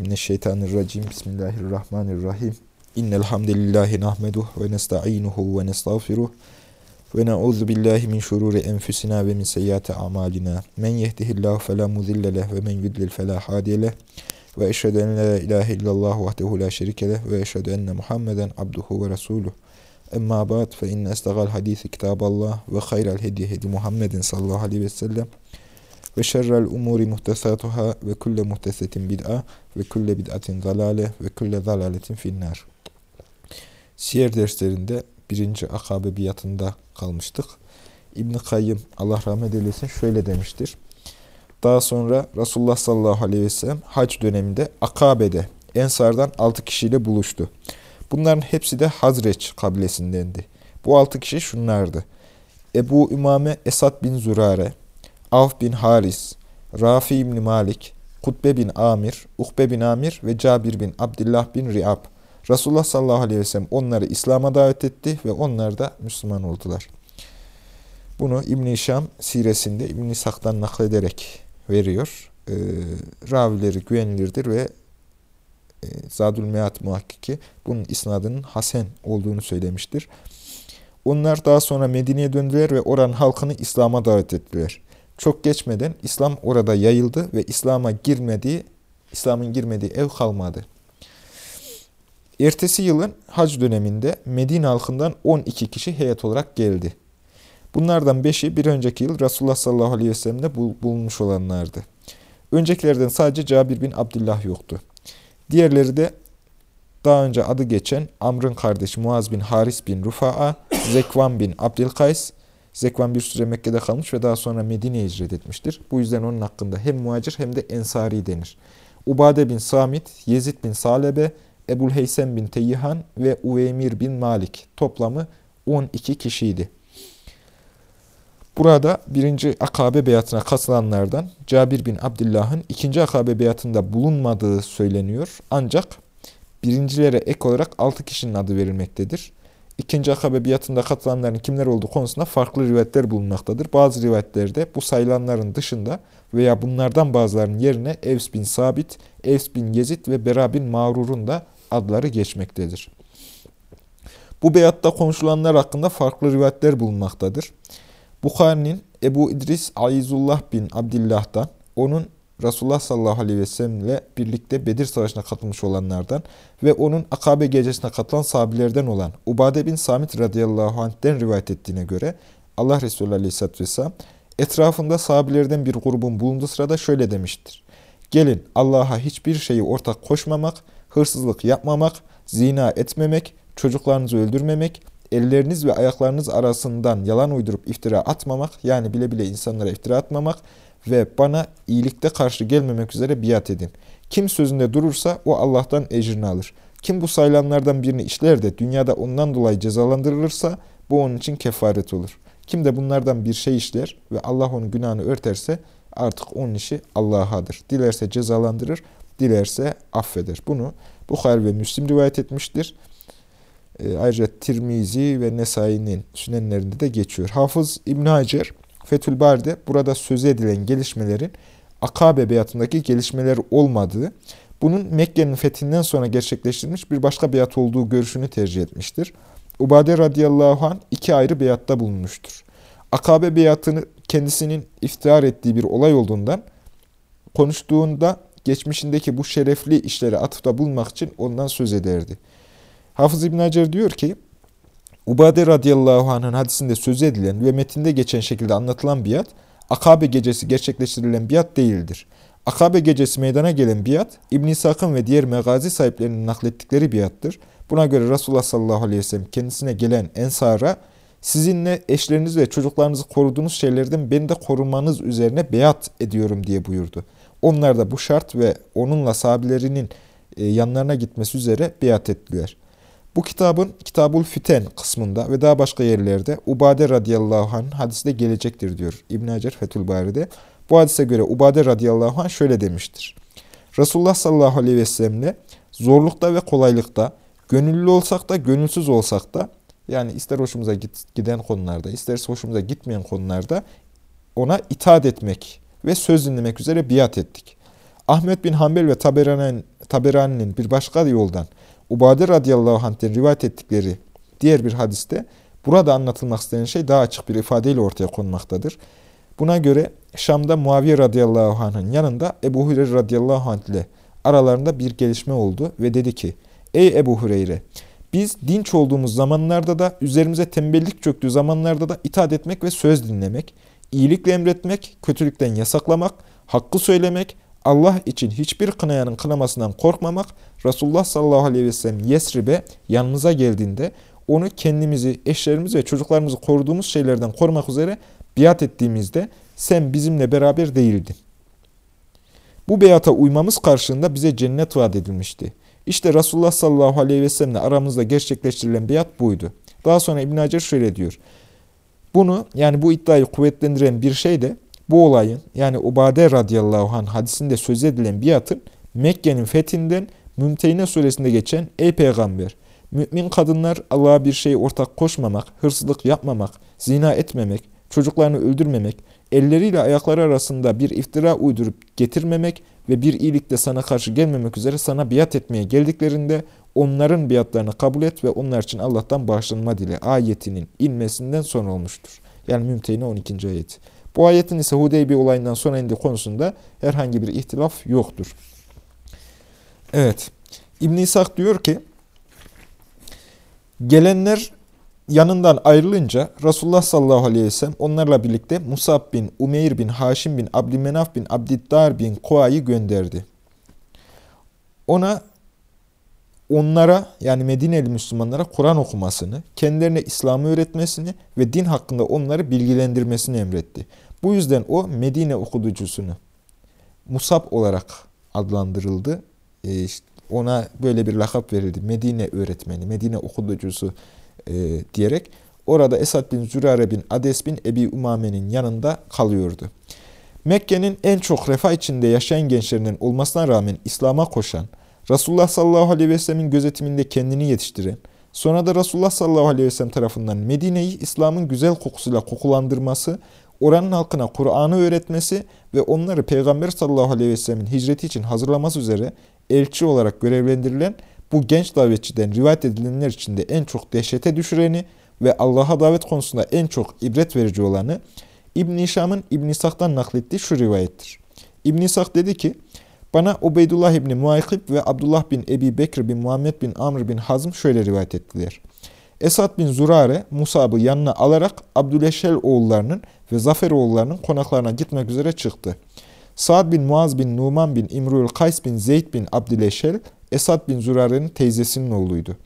mineşşeytanirracim. Bismillahirrahmanirrahim. İnnel hamdelellahi nahmeduhu ve nestainuhu ve nestağfiruh ve na'udzu billahi min şururi enfusina ve min seyyiati amalina. Men yehdihillahu fela mudille leh ve men yudlil fela hadiye leh. Ve eşhedü en la ilahe illallah vahdehu la şerike leh ve eşhedü enne Muhammeden abduhu ve resuluh. Emma ba'd fe inne estagal hadisi kitaballah ve hayral hedi hedi Muhammedin sallallahu aleyhi ve sellem ve şerrel umuri muhtesatuhâ ve kulle muhtesetin bid'a ve kulle bid'atin zalale ve kulle zalaletin finnar. Siyer derslerinde birinci akabe biyatında kalmıştık. İbn-i Kayyım Allah rahmet eylesin şöyle demiştir. Daha sonra Resulullah sallallahu aleyhi ve sellem hac döneminde Akabe'de Ensar'dan altı kişiyle buluştu. Bunların hepsi de Hazreç kabilesindendi. Bu altı kişi şunlardı. Ebu Ümame Esad bin Zürare, Avf bin Haris, Rafi bin Malik, Kutbe bin Amir, Ukbe bin Amir ve Cabir bin Abdullah bin Riab. Resulullah sallallahu aleyhi ve sellem onları İslam'a davet etti ve onlar da Müslüman oldular. Bunu İbn-i Şam siresinde İbn-i Sak'tan naklederek veriyor. Ee, ravileri güvenilirdir ve e, Zadül Meat muhakkiki bunun isnadının Hasen olduğunu söylemiştir. Onlar daha sonra Medine'ye döndüler ve oranın halkını İslam'a davet ettiler. Çok geçmeden İslam orada yayıldı ve İslam'a girmediği, İslam'ın girmediği ev kalmadı. Ertesi yılın hac döneminde Medine halkından 12 kişi heyet olarak geldi. Bunlardan 5'i bir önceki yıl Resulullah sallallahu aleyhi ve sellem'de bulunmuş olanlardı. Öncekilerden sadece Cabir bin Abdullah yoktu. Diğerleri de daha önce adı geçen Amr'ın kardeşi Muaz bin Haris bin Rufa'a, Zekvan bin Abdülkays Zekvan bir süre Mekke'de kalmış ve daha sonra Medine'ye hicret etmiştir. Bu yüzden onun hakkında hem muhacir hem de ensari denir. Ubade bin Samit, Yezid bin Salebe, Ebul Heysem bin Teyyihan ve Uveymir bin Malik toplamı 12 kişiydi. Burada birinci akabe beyatına katılanlardan Cabir bin Abdullah'ın ikinci akabe beyatında bulunmadığı söyleniyor. Ancak birincilere ek olarak 6 kişinin adı verilmektedir ikinci akabe biatında katılanların kimler olduğu konusunda farklı rivayetler bulunmaktadır. Bazı rivayetlerde bu sayılanların dışında veya bunlardan bazılarının yerine Evs bin Sabit, Evs bin Yezid ve Bera bin Mağrur'un da adları geçmektedir. Bu beyatta konuşulanlar hakkında farklı rivayetler bulunmaktadır. Bukhari'nin Ebu İdris Aizullah bin Abdillah'tan, onun Resulullah sallallahu aleyhi ve sellem ile birlikte Bedir Savaşı'na katılmış olanlardan ve onun Akabe gecesine katılan sahabilerden olan Ubade bin Samit radıyallahu anh'den rivayet ettiğine göre Allah Resulü aleyhisselatü vesselam etrafında sahabilerden bir grubun bulunduğu sırada şöyle demiştir. Gelin Allah'a hiçbir şeyi ortak koşmamak, hırsızlık yapmamak, zina etmemek, çocuklarınızı öldürmemek, elleriniz ve ayaklarınız arasından yalan uydurup iftira atmamak, yani bile bile insanlara iftira atmamak, ve bana iyilikte karşı gelmemek üzere biat edin. Kim sözünde durursa o Allah'tan ecrini alır. Kim bu sayılanlardan birini işler de dünyada ondan dolayı cezalandırılırsa bu onun için kefaret olur. Kim de bunlardan bir şey işler ve Allah onun günahını örterse artık onun işi Allah'adır. Dilerse cezalandırır, dilerse affeder. Bunu Bukhari ve Müslim rivayet etmiştir. E, ayrıca Tirmizi ve Nesai'nin sünenlerinde de geçiyor. Hafız İbn Hacer Fethül Bari'de burada söz edilen gelişmelerin Akabe beyatındaki gelişmeler olmadığı, bunun Mekke'nin fethinden sonra gerçekleştirilmiş bir başka beyat olduğu görüşünü tercih etmiştir. Ubade radıyallahu anh iki ayrı beyatta bulunmuştur. Akabe beyatını kendisinin iftihar ettiği bir olay olduğundan konuştuğunda geçmişindeki bu şerefli işlere atıfta bulmak için ondan söz ederdi. Hafız İbn Hacer diyor ki, Ubade radıyallahu anh'ın hadisinde söz edilen ve metinde geçen şekilde anlatılan biat, Akabe gecesi gerçekleştirilen biat değildir. Akabe gecesi meydana gelen biat, İbn-i Sakın ve diğer megazi sahiplerinin naklettikleri biattır. Buna göre Resulullah sallallahu aleyhi ve sellem kendisine gelen ensara, sizinle eşleriniz ve çocuklarınızı koruduğunuz şeylerden beni de korumanız üzerine beyat ediyorum diye buyurdu. Onlar da bu şart ve onunla sahabelerinin e, yanlarına gitmesi üzere beyat ettiler. Bu kitabın Kitabul Fiten kısmında ve daha başka yerlerde Ubade radıyallahu anh hadisi de gelecektir diyor İbn Hacer Fethül Bari'de. Bu hadise göre Ubade radıyallahu anh şöyle demiştir. Resulullah sallallahu aleyhi ve sellemle zorlukta ve kolaylıkta, gönüllü olsak da gönülsüz olsak da yani ister hoşumuza giden konularda, isterse hoşumuza gitmeyen konularda ona itaat etmek ve söz dinlemek üzere biat ettik. Ahmet bin Hanbel ve Taberani'nin bir başka yoldan Ubade radıyallahu anh'ten rivayet ettikleri diğer bir hadiste burada anlatılmak istenen şey daha açık bir ifadeyle ortaya konmaktadır. Buna göre Şam'da Muaviye radıyallahu anh'ın yanında Ebu Hureyre radıyallahu anh ile aralarında bir gelişme oldu ve dedi ki Ey Ebu Hureyre biz dinç olduğumuz zamanlarda da üzerimize tembellik çöktüğü zamanlarda da itaat etmek ve söz dinlemek, iyilikle emretmek, kötülükten yasaklamak, hakkı söylemek, Allah için hiçbir kınayanın kınamasından korkmamak, Resulullah sallallahu aleyhi ve sellem Yesrib'e yanımıza geldiğinde onu kendimizi, eşlerimizi ve çocuklarımızı koruduğumuz şeylerden korumak üzere biat ettiğimizde sen bizimle beraber değildin. Bu beyata uymamız karşılığında bize cennet vaat edilmişti. İşte Resulullah sallallahu aleyhi ve sellemle aramızda gerçekleştirilen beyat buydu. Daha sonra İbn Hacer şöyle diyor. Bunu yani bu iddiayı kuvvetlendiren bir şey de bu olayın yani Ubade radıyallahu anh hadisinde söz edilen biatın Mekke'nin fethinden Mümtehine suresinde geçen Ey peygamber mümin kadınlar Allah'a bir şey ortak koşmamak, hırsızlık yapmamak, zina etmemek, çocuklarını öldürmemek, elleriyle ayakları arasında bir iftira uydurup getirmemek ve bir iyilikle sana karşı gelmemek üzere sana biat etmeye geldiklerinde onların biatlarını kabul et ve onlar için Allah'tan bağışlanma dile ayetinin inmesinden sonra olmuştur. Yani Mümtehine 12. ayet. Bu ayetin ise Hudeybi olayından sonra indiği konusunda herhangi bir ihtilaf yoktur. Evet. İbn-i İshak diyor ki, gelenler yanından ayrılınca Resulullah sallallahu aleyhi ve sellem onlarla birlikte Musab bin Umeyr bin Haşim bin Abdümenaf bin Abdiddar bin Kua'yı gönderdi. Ona onlara yani Medineli Müslümanlara Kur'an okumasını, kendilerine İslam'ı öğretmesini ve din hakkında onları bilgilendirmesini emretti. Bu yüzden o Medine okuducusunu Musab olarak adlandırıldı. E işte ona böyle bir lakap verildi. Medine öğretmeni, Medine okuducusu e, diyerek orada Esad bin Zürare bin Ades bin Ebi Umame'nin yanında kalıyordu. Mekke'nin en çok refah içinde yaşayan gençlerinden olmasına rağmen İslam'a koşan, Resulullah sallallahu aleyhi ve sellemin gözetiminde kendini yetiştiren, sonra da Resulullah sallallahu aleyhi ve sellem tarafından Medine'yi İslam'ın güzel kokusuyla kokulandırması, oranın halkına Kur'an'ı öğretmesi ve onları Peygamber sallallahu aleyhi ve sellemin hicreti için hazırlaması üzere elçi olarak görevlendirilen bu genç davetçiden rivayet edilenler içinde en çok dehşete düşüreni ve Allah'a davet konusunda en çok ibret verici olanı İbn-i Şam'ın İbn-i İshak'tan naklettiği şu rivayettir. İbn-i İshak dedi ki, bana Ubeydullah İbni Muaykib ve Abdullah bin Ebi Bekir bin Muhammed bin Amr bin Hazm şöyle rivayet ettiler. Esad bin Zurare Musab'ı yanına alarak Abdüleşel oğullarının ve Zafer oğullarının konaklarına gitmek üzere çıktı. Sa'd bin Muaz bin Numan bin İmrul Kays bin Zeyd bin Abdüleşel Esad bin Zurare'nin teyzesinin oğluydu.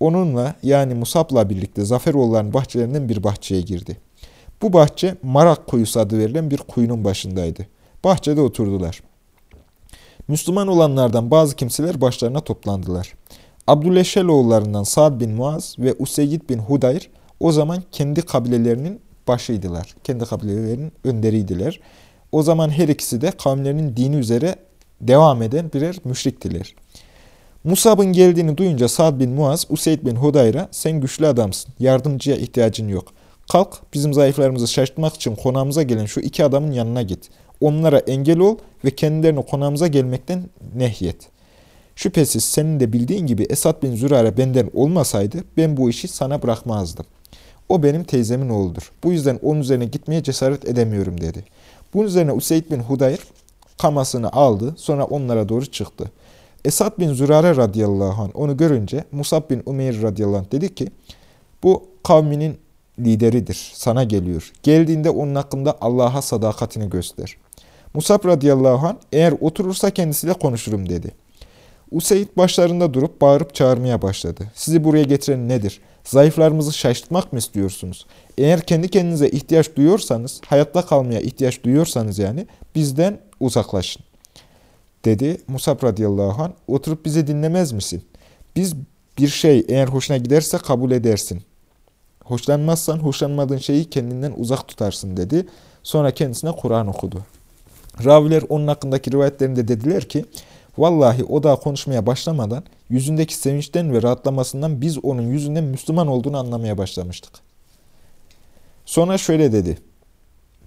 Onunla yani Musab'la birlikte Zaferoğulların bahçelerinden bir bahçeye girdi. Bu bahçe Marak kuyusu adı verilen bir kuyunun başındaydı. Bahçede oturdular. Müslüman olanlardan bazı kimseler başlarına toplandılar. Abdüleşeloğullarından Sa'd bin Muaz ve Useyyid bin Hudayr o zaman kendi kabilelerinin başıydılar. Kendi kabilelerinin önderiydiler. O zaman her ikisi de kavimlerinin dini üzere devam eden birer müşriktiler. Musab'ın geldiğini duyunca Sa'd bin Muaz, Useyd bin Hudayr'a sen güçlü adamsın, yardımcıya ihtiyacın yok. Kalk bizim zayıflarımızı şaşırtmak için konağımıza gelen şu iki adamın yanına git. Onlara engel ol ve kendilerini konağımıza gelmekten nehyet. Şüphesiz senin de bildiğin gibi Esad bin Zürare benden olmasaydı ben bu işi sana bırakmazdım. O benim teyzemin oğludur. Bu yüzden onun üzerine gitmeye cesaret edemiyorum dedi. Bunun üzerine Useyd bin Hudayr kamasını aldı sonra onlara doğru çıktı. Esad bin Zürare radıyallahu anh onu görünce Musab bin Umeyr radıyallahu anh dedi ki bu kavminin lideridir, sana geliyor. Geldiğinde onun hakkında Allah'a sadakatini göster. Musab radıyallahu anh eğer oturursa kendisiyle konuşurum dedi. Useyd başlarında durup bağırıp çağırmaya başladı. Sizi buraya getiren nedir? Zayıflarımızı şaşırtmak mı istiyorsunuz? Eğer kendi kendinize ihtiyaç duyuyorsanız, hayatta kalmaya ihtiyaç duyuyorsanız yani bizden uzaklaşın dedi. Musab radıyallahu anh oturup bizi dinlemez misin? Biz bir şey eğer hoşuna giderse kabul edersin. Hoşlanmazsan hoşlanmadığın şeyi kendinden uzak tutarsın dedi. Sonra kendisine Kur'an okudu. Raviler onun hakkındaki rivayetlerinde dediler ki, Vallahi o daha konuşmaya başlamadan yüzündeki sevinçten ve rahatlamasından biz onun yüzünden Müslüman olduğunu anlamaya başlamıştık. Sonra şöyle dedi.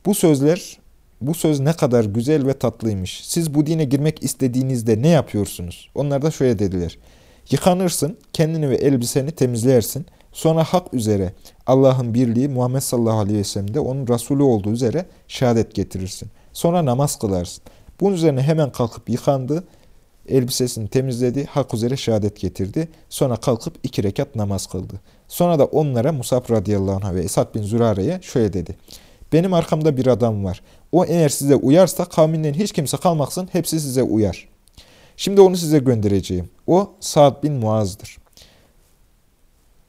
Bu sözler bu söz ne kadar güzel ve tatlıymış. Siz bu dine girmek istediğinizde ne yapıyorsunuz? Onlar da şöyle dediler. Yıkanırsın, kendini ve elbiseni temizlersin. Sonra hak üzere Allah'ın birliği Muhammed sallallahu aleyhi ve sellem de onun Resulü olduğu üzere şehadet getirirsin. Sonra namaz kılarsın. Bunun üzerine hemen kalkıp yıkandı, elbisesini temizledi, hak üzere şehadet getirdi. Sonra kalkıp iki rekat namaz kıldı. Sonra da onlara Musab radıyallahu anh ve Esad bin Zürare'ye şöyle dedi. Benim arkamda bir adam var. O eğer size uyarsa kavminden hiç kimse kalmaksın hepsi size uyar. Şimdi onu size göndereceğim. O Sa'd bin Muaz'dır.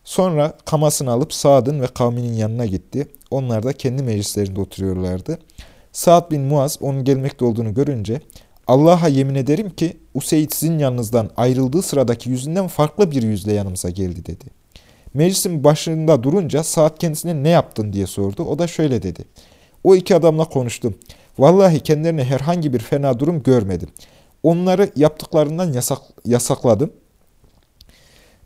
Sonra kamasını alıp Sa'd'ın ve kavminin yanına gitti. Onlar da kendi meclislerinde oturuyorlardı. Sa'd bin Muaz onun gelmekte olduğunu görünce Allah'a yemin ederim ki Useyd sizin yanınızdan ayrıldığı sıradaki yüzünden farklı bir yüzle yanımıza geldi dedi. Meclisin başında durunca Sa'd kendisine ne yaptın diye sordu. O da şöyle dedi. O iki adamla konuştum. Vallahi kendilerine herhangi bir fena durum görmedim. Onları yaptıklarından yasak, yasakladım.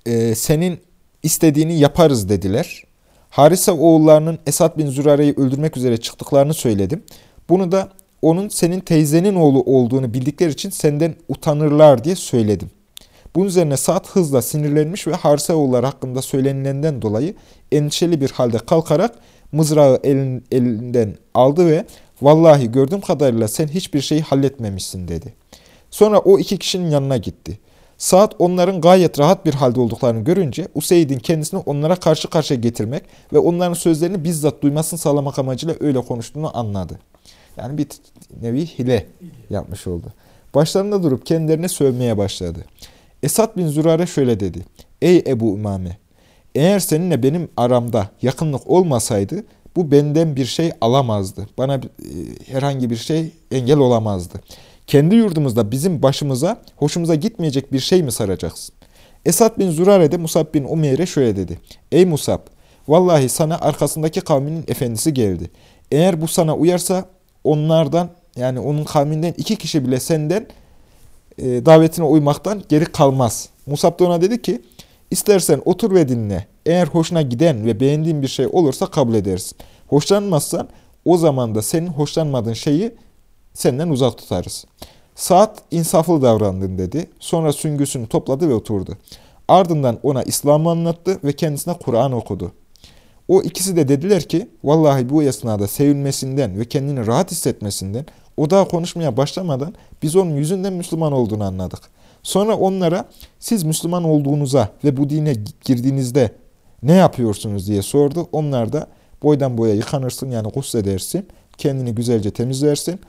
Ee, senin istediğini yaparız dediler. Harise oğullarının Esad bin Zürare'yi öldürmek üzere çıktıklarını söyledim. Bunu da onun senin teyzenin oğlu olduğunu bildikleri için senden utanırlar diye söyledim. Bunun üzerine Sa'd hızla sinirlenmiş ve Harise oğulları hakkında söylenilenden dolayı endişeli bir halde kalkarak mızrağı elin, elinden aldı ve vallahi gördüğüm kadarıyla sen hiçbir şeyi halletmemişsin dedi. Sonra o iki kişinin yanına gitti. Saad onların gayet rahat bir halde olduklarını görünce Useyd'in kendisini onlara karşı karşıya getirmek ve onların sözlerini bizzat duymasını sağlamak amacıyla öyle konuştuğunu anladı. Yani bir nevi hile yapmış oldu. Başlarında durup kendilerine sövmeye başladı. Esad bin Zürare şöyle dedi. Ey Ebu Umame! Eğer seninle benim aramda yakınlık olmasaydı bu benden bir şey alamazdı. Bana e, herhangi bir şey engel olamazdı. Kendi yurdumuzda bizim başımıza hoşumuza gitmeyecek bir şey mi saracaksın? Esad bin Zürare de Musab bin Umeyr'e şöyle dedi. Ey Musab! Vallahi sana arkasındaki kavminin efendisi geldi. Eğer bu sana uyarsa onlardan yani onun kavminden iki kişi bile senden e, davetine uymaktan geri kalmaz. Musab da ona dedi ki istersen otur ve dinle. Eğer hoşuna giden ve beğendiğin bir şey olursa kabul edersin. Hoşlanmazsan o zaman da senin hoşlanmadığın şeyi senden uzak tutarız. Saat insaflı davrandın dedi. Sonra süngüsünü topladı ve oturdu. Ardından ona İslam'ı anlattı ve kendisine Kur'an okudu. O ikisi de dediler ki, vallahi bu esnada sevilmesinden ve kendini rahat hissetmesinden, o daha konuşmaya başlamadan biz onun yüzünden Müslüman olduğunu anladık. Sonra onlara siz Müslüman olduğunuza ve bu dine girdiğinizde ne yapıyorsunuz diye sordu. Onlar da boydan boya yıkanırsın yani gusledersin, kendini güzelce temizlersin.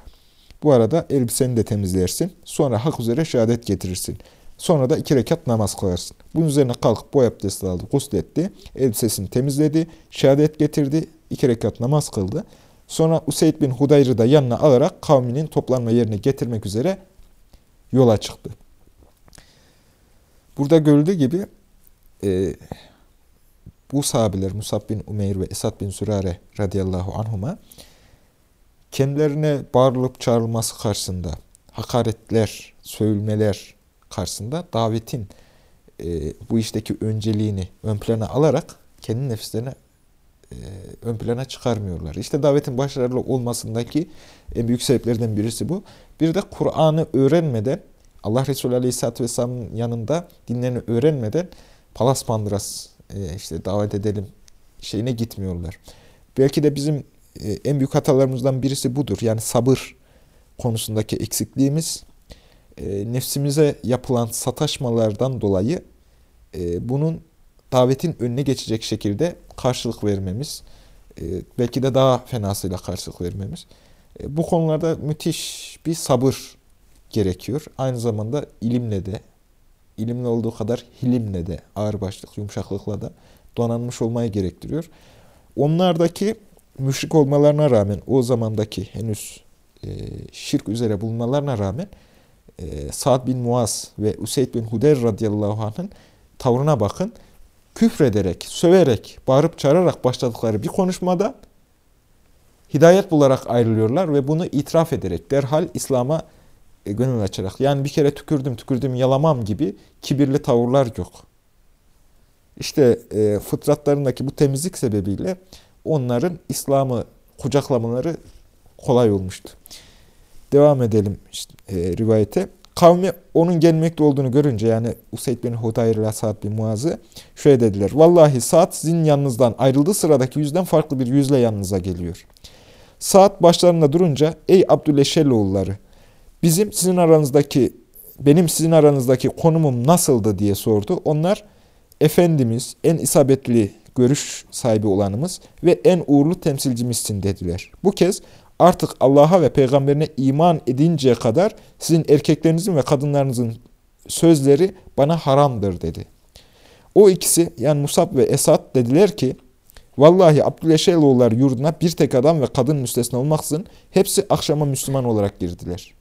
Bu arada elbiseni de temizlersin. Sonra hak üzere şehadet getirirsin. Sonra da iki rekat namaz kılarsın. Bunun üzerine kalkıp boy abdesti aldı, gusletti, elbisesini temizledi, şehadet getirdi, iki rekat namaz kıldı. Sonra Useyd bin Hudayr'ı da yanına alarak kavminin toplanma yerine getirmek üzere yola çıktı. Burada görüldüğü gibi e, bu sahabeler Musab bin Umeyr ve Esad bin Sürare radıyallahu anhuma kendilerine bağırılıp çağrılması karşısında hakaretler, sövülmeler karşısında davetin e, bu işteki önceliğini ön plana alarak kendi nefislerine e, ön plana çıkarmıyorlar. İşte davetin başarılı olmasındaki en büyük sebeplerden birisi bu. Bir de Kur'an'ı öğrenmeden Allah Resulü Aleyhisselatü Vesselam'ın yanında dinlerini öğrenmeden palas pandıras e, işte davet edelim şeyine gitmiyorlar. Belki de bizim e, en büyük hatalarımızdan birisi budur. Yani sabır konusundaki eksikliğimiz e, nefsimize yapılan sataşmalardan dolayı e, bunun davetin önüne geçecek şekilde karşılık vermemiz, belki de daha fenasıyla karşılık vermemiz. Bu konularda müthiş bir sabır gerekiyor. Aynı zamanda ilimle de, ilimle olduğu kadar hilimle de, ağırbaşlık, yumuşaklıkla da donanmış olmayı gerektiriyor. Onlardaki müşrik olmalarına rağmen o zamandaki henüz e, şirk üzere bulunmalarına rağmen e, Sa'd bin Muaz ve Useyd bin Huder radıyallahu anh'ın tavrına bakın. Küfrederek, söverek, bağırıp çağırarak başladıkları bir konuşmada hidayet bularak ayrılıyorlar ve bunu itiraf ederek derhal İslam'a e, gönül açarak yani bir kere tükürdüm tükürdüm yalamam gibi kibirli tavırlar yok. İşte e, fıtratlarındaki bu temizlik sebebiyle onların İslam'ı kucaklamaları kolay olmuştu. Devam edelim işte, e, rivayete. Kavmi onun gelmekte olduğunu görünce yani Useyd bin Hudayr ile Sa'd bin Muaz'ı şöyle dediler. Vallahi Sa'd sizin yanınızdan ayrıldığı sıradaki yüzden farklı bir yüzle yanınıza geliyor. Sa'd başlarında durunca ey Abdüleşeloğulları bizim sizin aranızdaki benim sizin aranızdaki konumum nasıldı diye sordu. Onlar Efendimiz en isabetli görüş sahibi olanımız ve en uğurlu temsilcimizsin dediler. Bu kez artık Allah'a ve peygamberine iman edinceye kadar sizin erkeklerinizin ve kadınlarınızın sözleri bana haramdır dedi. O ikisi yani Musab ve Esad dediler ki Vallahi Abdüleşeloğulları yurduna bir tek adam ve kadın müstesna olmaksızın hepsi akşama Müslüman olarak girdiler.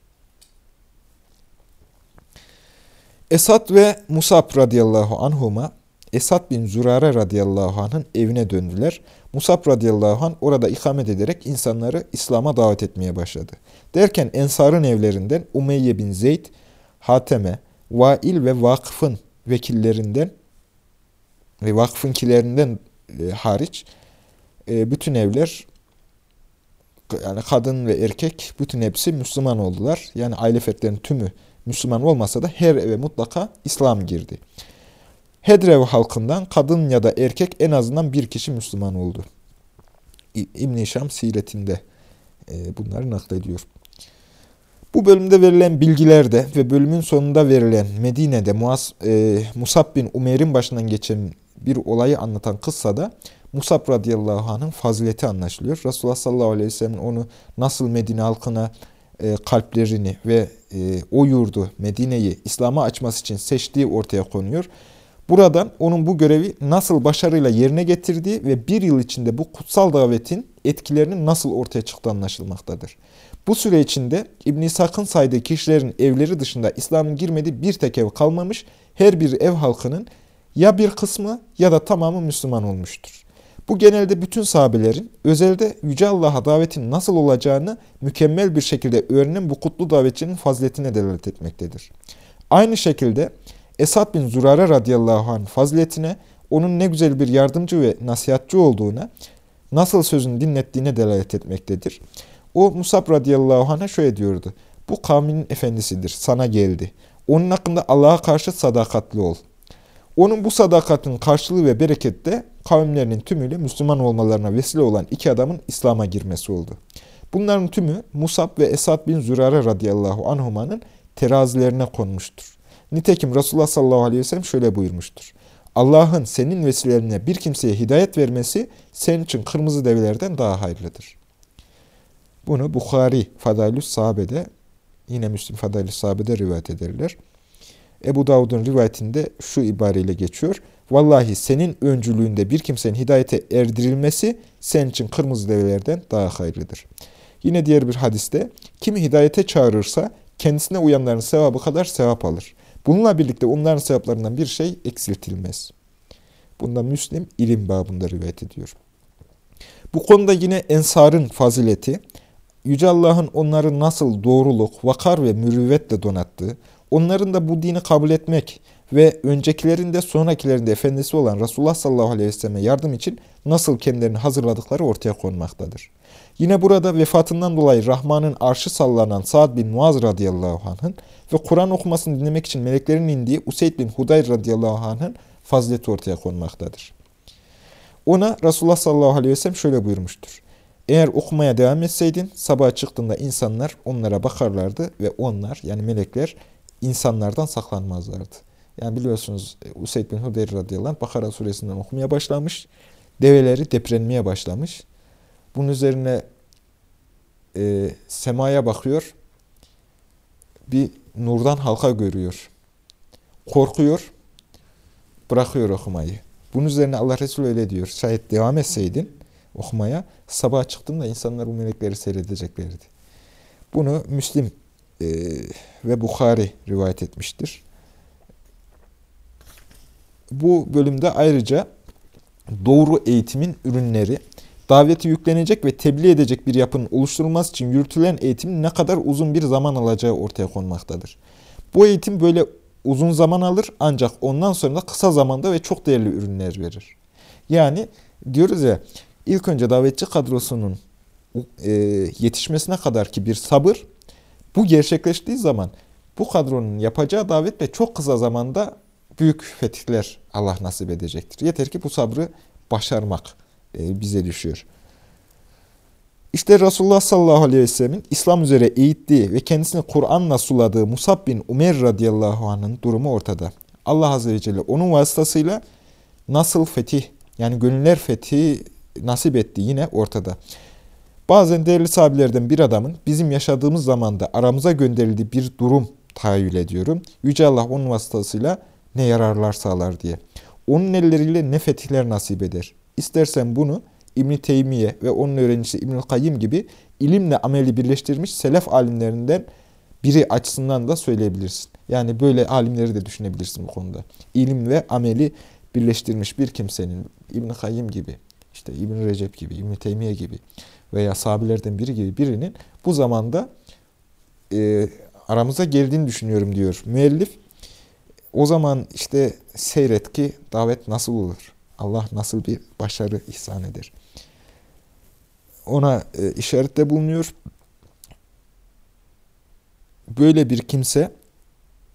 Esad ve Musab radıyallahu anhuma Esad bin Zürare radıyallahu anh'ın evine döndüler. Musab radıyallahu anh orada ikamet ederek insanları İslam'a davet etmeye başladı. Derken Ensar'ın evlerinden Umeyye bin Zeyd, Hateme, Vail ve Vakıf'ın vekillerinden ve vakfınkilerinden e, hariç e, bütün evler yani kadın ve erkek bütün hepsi Müslüman oldular. Yani aile fertlerinin tümü Müslüman olmasa da her eve mutlaka İslam girdi. Hedrev halkından kadın ya da erkek en azından bir kişi Müslüman oldu. İbn-i Şam siretinde e, bunları naklediyor. Bu bölümde verilen bilgilerde ve bölümün sonunda verilen Medine'de Muas, e, Musab bin Umer'in başından geçen bir olayı anlatan kıssada Musab radıyallahu anh'ın fazileti anlaşılıyor. Resulullah sallallahu aleyhi ve sellem onu nasıl Medine halkına e, kalplerini ve e, o yurdu Medine'yi İslam'a açması için seçtiği ortaya konuyor. Buradan onun bu görevi nasıl başarıyla yerine getirdiği ve bir yıl içinde bu kutsal davetin etkilerinin nasıl ortaya çıktığı anlaşılmaktadır. Bu süre içinde İbn-i İshak'ın saydığı kişilerin evleri dışında İslam'ın girmediği bir tek ev kalmamış, her bir ev halkının ya bir kısmı ya da tamamı Müslüman olmuştur. Bu genelde bütün sahabelerin özelde Yüce Allah'a davetin nasıl olacağını mükemmel bir şekilde öğrenen bu kutlu davetçinin faziletine delalet etmektedir. Aynı şekilde Esad bin Zurare radıyallahu anh faziletine, onun ne güzel bir yardımcı ve nasihatçı olduğuna, nasıl sözünü dinlettiğine delalet etmektedir. O Musab radıyallahu anh'a şöyle diyordu. Bu kavminin efendisidir, sana geldi. Onun hakkında Allah'a karşı sadakatli ol. Onun bu sadakatinin karşılığı ve bereketi de kavimlerinin tümüyle Müslüman olmalarına vesile olan iki adamın İslam'a girmesi oldu. Bunların tümü Musab ve Esad bin Zürare radıyallahu anhumanın terazilerine konmuştur. Nitekim Resulullah sallallahu aleyhi ve sellem şöyle buyurmuştur. Allah'ın senin vesilelerine bir kimseye hidayet vermesi senin için kırmızı develerden daha hayırlıdır. Bunu Bukhari Fadailüs Sahabe'de yine Müslim Fadailüs Sahabe'de rivayet ederler. Ebu Davud'un rivayetinde şu ibareyle geçiyor. Vallahi senin öncülüğünde bir kimsenin hidayete erdirilmesi senin için kırmızı develerden daha hayırlıdır. Yine diğer bir hadiste kimi hidayete çağırırsa kendisine uyanların sevabı kadar sevap alır. Bununla birlikte onların sevaplarından bir şey eksiltilmez. Bunda Müslim ilim babında rivayet ediyor. Bu konuda yine Ensar'ın fazileti, Yüce Allah'ın onları nasıl doğruluk, vakar ve mürüvvetle donattığı, onların da bu dini kabul etmek ve öncekilerin de efendisi olan Resulullah sallallahu aleyhi ve selleme yardım için nasıl kendilerini hazırladıkları ortaya konmaktadır. Yine burada vefatından dolayı Rahman'ın arşı sallanan Sa'd bin Muaz radıyallahu anh'ın ve Kur'an okumasını dinlemek için meleklerin indiği Useyd bin Hudayr radıyallahu anh'ın fazileti ortaya konmaktadır. Ona Resulullah sallallahu aleyhi ve sellem şöyle buyurmuştur. Eğer okumaya devam etseydin sabah çıktığında insanlar onlara bakarlardı ve onlar yani melekler insanlardan saklanmazlardı. Yani biliyorsunuz Useyd bin Hudeyr radıyallahu anh Bakara suresinden okumaya başlamış. Develeri deprenmeye başlamış. Bunun üzerine e, semaya bakıyor. Bir nurdan halka görüyor. Korkuyor. Bırakıyor okumayı. Bunun üzerine Allah Resulü öyle diyor. Şayet devam etseydin okumaya sabah çıktım da insanlar bu melekleri seyredeceklerdi. Bunu Müslim e, ve Bukhari rivayet etmiştir. Bu bölümde ayrıca doğru eğitimin ürünleri, daveti yüklenecek ve tebliğ edecek bir yapının oluşturulması için yürütülen eğitimin ne kadar uzun bir zaman alacağı ortaya konmaktadır. Bu eğitim böyle uzun zaman alır ancak ondan sonra da kısa zamanda ve çok değerli ürünler verir. Yani diyoruz ya ilk önce davetçi kadrosunun e, yetişmesine kadar ki bir sabır bu gerçekleştiği zaman bu kadronun yapacağı davetle çok kısa zamanda büyük fetihler Allah nasip edecektir. Yeter ki bu sabrı başarmak bize düşüyor. İşte Resulullah sallallahu aleyhi ve sellemin İslam üzere eğittiği ve kendisini Kur'an'la suladığı Musab bin Umer radıyallahu anh'ın durumu ortada. Allah azze ve celle onun vasıtasıyla nasıl fetih yani gönüller fethi nasip etti yine ortada. Bazen değerli sahabelerden bir adamın bizim yaşadığımız zamanda aramıza gönderildiği bir durum tahayyül ediyorum. Yüce Allah onun vasıtasıyla ne yararlar sağlar diye. Onun elleriyle ne fetihler nasip eder. İstersen bunu İbn Teymiye ve onun öğrencisi İbnül Kayyim gibi ilimle ameli birleştirmiş selef alimlerinden biri açısından da söyleyebilirsin. Yani böyle alimleri de düşünebilirsin bu konuda. İlim ve ameli birleştirmiş bir kimsenin İbn Kayyim gibi, işte İbn Recep gibi, İbn Teymiye gibi veya sahabelerden biri gibi birinin bu zamanda e, aramıza geldiğini düşünüyorum diyor müellif. O zaman işte seyret ki davet nasıl olur? Allah nasıl bir başarı ihsan eder? Ona e, işarette bulunuyor. Böyle bir kimse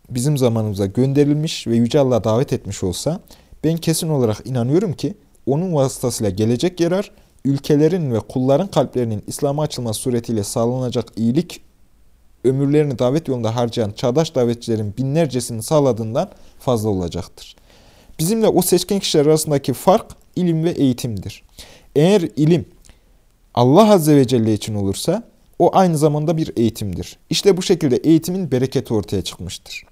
bizim zamanımıza gönderilmiş ve Yüce Allah'a davet etmiş olsa ben kesin olarak inanıyorum ki onun vasıtasıyla gelecek yarar, ülkelerin ve kulların kalplerinin İslam'a açılması suretiyle sağlanacak iyilik ömürlerini davet yolunda harcayan çağdaş davetçilerin binlercesini sağladığından fazla olacaktır. Bizimle o seçkin kişiler arasındaki fark ilim ve eğitimdir. Eğer ilim Allah Azze ve Celle için olursa o aynı zamanda bir eğitimdir. İşte bu şekilde eğitimin bereketi ortaya çıkmıştır.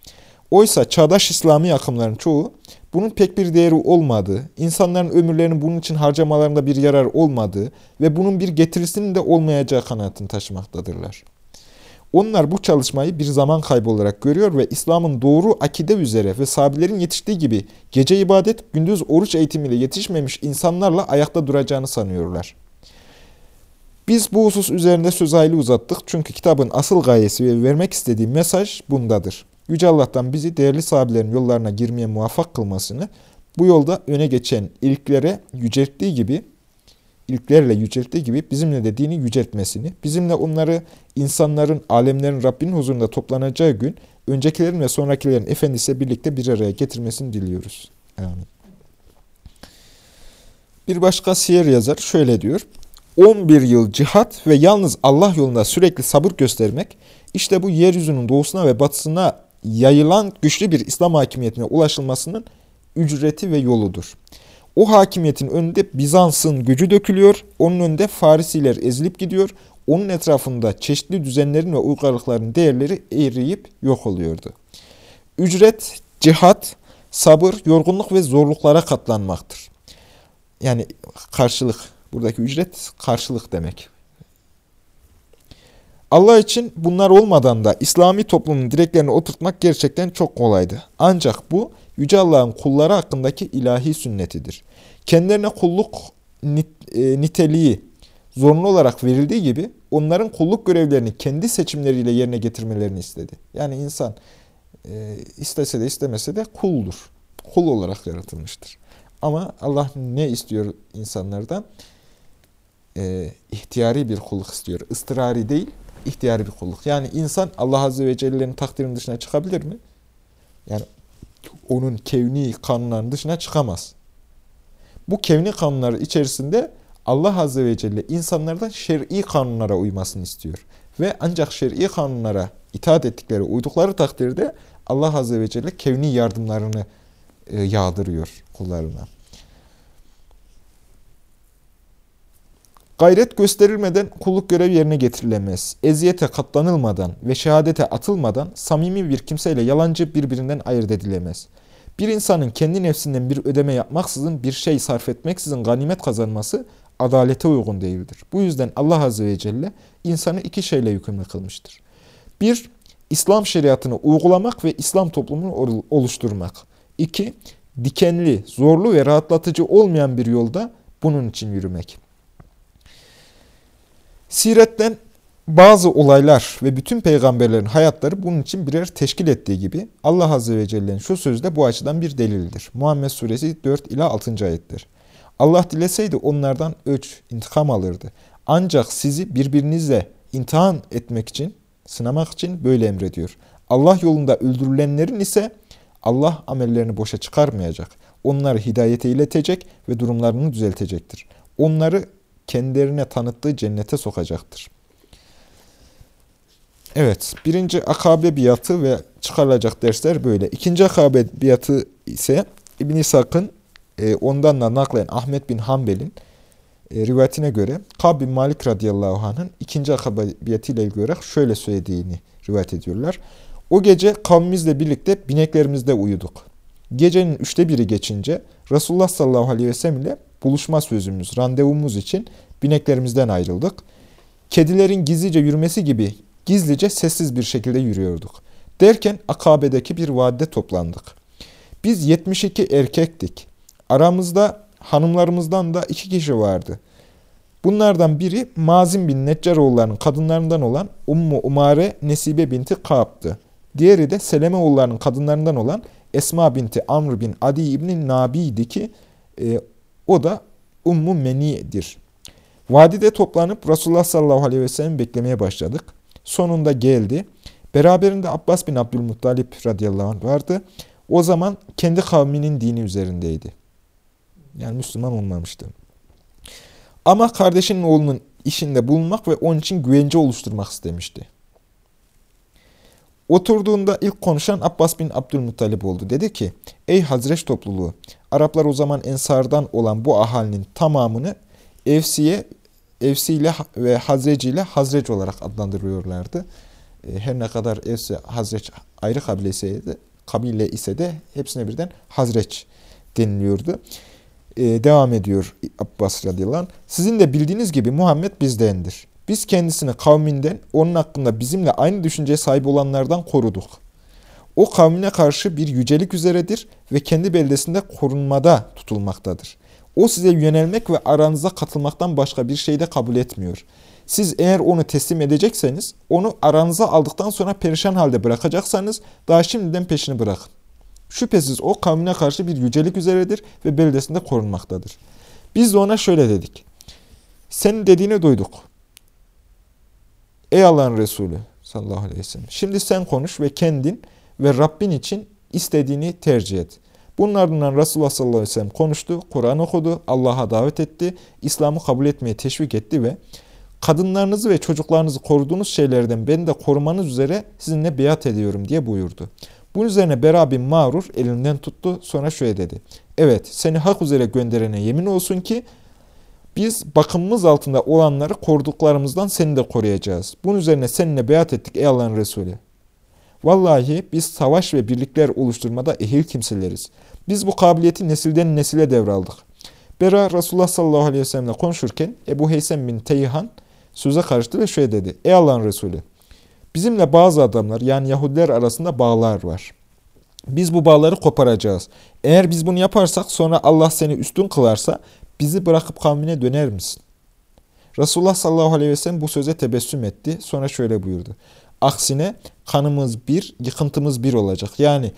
Oysa çağdaş İslami akımların çoğu bunun pek bir değeri olmadığı, insanların ömürlerinin bunun için harcamalarında bir yarar olmadığı ve bunun bir getirisinin de olmayacağı kanaatini taşımaktadırlar. Onlar bu çalışmayı bir zaman kaybı olarak görüyor ve İslam'ın doğru akide üzere ve sahabelerin yetiştiği gibi gece ibadet, gündüz oruç eğitimiyle yetişmemiş insanlarla ayakta duracağını sanıyorlar. Biz bu husus üzerinde söz hayli uzattık çünkü kitabın asıl gayesi ve vermek istediği mesaj bundadır. Yüce Allah'tan bizi değerli sahabelerin yollarına girmeye muvaffak kılmasını, bu yolda öne geçen ilklere yücelttiği gibi ilklerle yücelttiği gibi bizimle de dini yüceltmesini, bizimle onları insanların, alemlerin Rabbinin huzurunda toplanacağı gün öncekilerin ve sonrakilerin efendisiyle birlikte bir araya getirmesini diliyoruz. Amin. Bir başka siyer yazar şöyle diyor. 11 yıl cihat ve yalnız Allah yolunda sürekli sabır göstermek, işte bu yeryüzünün doğusuna ve batısına yayılan güçlü bir İslam hakimiyetine ulaşılmasının ücreti ve yoludur. O hakimiyetin önünde Bizans'ın gücü dökülüyor, onun önünde Farisiler ezilip gidiyor, onun etrafında çeşitli düzenlerin ve uygarlıkların değerleri eriyip yok oluyordu. Ücret, cihat, sabır, yorgunluk ve zorluklara katlanmaktır. Yani karşılık, buradaki ücret karşılık demek. Allah için bunlar olmadan da İslami toplumun direklerini oturtmak gerçekten çok kolaydı. Ancak bu Yüce Allah'ın kulları hakkındaki ilahi sünnetidir. Kendilerine kulluk e, niteliği zorunlu olarak verildiği gibi onların kulluk görevlerini kendi seçimleriyle yerine getirmelerini istedi. Yani insan e, istese de istemese de kuldur. Kul olarak yaratılmıştır. Ama Allah ne istiyor insanlardan? E, bir kulluk istiyor. Istırari değil, ihtiyari bir kulluk. Yani insan Allah Azze ve Celle'nin takdirinin dışına çıkabilir mi? Yani onun kevni kanunların dışına çıkamaz. Bu kevni kanunları içerisinde Allah Azze ve Celle insanlardan şer'i kanunlara uymasını istiyor. Ve ancak şer'i kanunlara itaat ettikleri, uydukları takdirde Allah Azze ve Celle kevni yardımlarını e, yağdırıyor kullarına. Gayret gösterilmeden kulluk görevi yerine getirilemez. Eziyete katlanılmadan ve şehadete atılmadan samimi bir kimseyle yalancı birbirinden ayırt edilemez. Bir insanın kendi nefsinden bir ödeme yapmaksızın bir şey sarf etmeksizin ganimet kazanması adalete uygun değildir. Bu yüzden Allah Azze ve Celle insanı iki şeyle yükümlü kılmıştır. Bir, İslam şeriatını uygulamak ve İslam toplumunu oluşturmak. İki, dikenli, zorlu ve rahatlatıcı olmayan bir yolda bunun için yürümek. Siretten bazı olaylar ve bütün peygamberlerin hayatları bunun için birer teşkil ettiği gibi Allah Azze ve Celle'nin şu sözü de bu açıdan bir delildir. Muhammed Suresi 4 ila 6. ayettir. Allah dileseydi onlardan öç, intikam alırdı. Ancak sizi birbirinizle imtihan etmek için, sınamak için böyle emrediyor. Allah yolunda öldürülenlerin ise Allah amellerini boşa çıkarmayacak. Onları hidayete iletecek ve durumlarını düzeltecektir. Onları kendilerine tanıttığı cennete sokacaktır. Evet, birinci akabe biatı ve çıkarılacak dersler böyle. İkinci akabe biatı ise İbn İshak'ın e, ondan da naklen Ahmet bin Hanbel'in e, rivayetine göre Kab Malik radıyallahu anh'ın ikinci akabe biatıyla ilgili olarak şöyle söylediğini rivayet ediyorlar. O gece kavmimizle birlikte bineklerimizde uyuduk. Gecenin üçte biri geçince Resulullah sallallahu aleyhi ve sellem ile buluşma sözümüz, randevumuz için bineklerimizden ayrıldık. Kedilerin gizlice yürümesi gibi gizlice sessiz bir şekilde yürüyorduk. Derken Akabe'deki bir vadide toplandık. Biz 72 erkektik. Aramızda hanımlarımızdan da iki kişi vardı. Bunlardan biri Mazin bin Neccaroğullarının kadınlarından olan Ummu Umare Nesibe binti Kaab'dı. Diğeri de Seleme oğullarının kadınlarından olan Esma binti Amr bin Adi İbni Nabi'ydi ki e, o da Ummu Meni'dir. Vadide toplanıp Resulullah sallallahu aleyhi ve sellem beklemeye başladık. Sonunda geldi. Beraberinde Abbas bin Abdülmuttalip radıyallahu anh vardı. O zaman kendi kavminin dini üzerindeydi. Yani Müslüman olmamıştı. Ama kardeşinin oğlunun işinde bulunmak ve onun için güvence oluşturmak istemişti. Oturduğunda ilk konuşan Abbas bin Abdülmuttalip oldu. Dedi ki, ey Hazreç topluluğu, Araplar o zaman Ensardan olan bu ahalinin tamamını Evsiye, Evsi ile ve Hazreci ile Hazreç olarak adlandırıyorlardı. E, her ne kadar Evsi, Hazreç ayrı kabile ise de, kabile ise de hepsine birden Hazreç deniliyordu. Ee, devam ediyor Abbas radıyallahu anh. Sizin de bildiğiniz gibi Muhammed bizdendir. Biz kendisini kavminden, onun hakkında bizimle aynı düşünceye sahip olanlardan koruduk. O kavmine karşı bir yücelik üzeredir ve kendi beldesinde korunmada tutulmaktadır. O size yönelmek ve aranıza katılmaktan başka bir şey de kabul etmiyor. Siz eğer onu teslim edecekseniz, onu aranıza aldıktan sonra perişan halde bırakacaksanız, daha şimdiden peşini bırakın. Şüphesiz o kavmine karşı bir yücelik üzeredir ve beldesinde korunmaktadır. Biz de ona şöyle dedik. Senin dediğini duyduk. Ey Allah'ın Resulü sallallahu aleyhi ve sellem. Şimdi sen konuş ve kendin ve Rabbin için istediğini tercih et. Bunun ardından Resulullah sallallahu aleyhi ve sellem konuştu, Kur'an okudu, Allah'a davet etti, İslam'ı kabul etmeye teşvik etti ve kadınlarınızı ve çocuklarınızı koruduğunuz şeylerden beni de korumanız üzere sizinle biat ediyorum diye buyurdu. Bunun üzerine Bera bin Mağrur elinden tuttu. Sonra şöyle dedi. Evet seni hak üzere gönderene yemin olsun ki biz bakımımız altında olanları koruduklarımızdan seni de koruyacağız. Bunun üzerine seninle beyat ettik ey Allah'ın Resulü. Vallahi biz savaş ve birlikler oluşturmada ehil kimseleriz. Biz bu kabiliyeti nesilden nesile devraldık. Bera Resulullah sallallahu aleyhi ve sellemle konuşurken Ebu Heysem bin Teyhan söze karıştı ve şöyle dedi. Ey Allah'ın Resulü Bizimle bazı adamlar yani Yahudiler arasında bağlar var. Biz bu bağları koparacağız. Eğer biz bunu yaparsak sonra Allah seni üstün kılarsa bizi bırakıp kavmine döner misin? Resulullah sallallahu aleyhi ve sellem bu söze tebessüm etti. Sonra şöyle buyurdu. Aksine kanımız bir, yıkıntımız bir olacak. Yani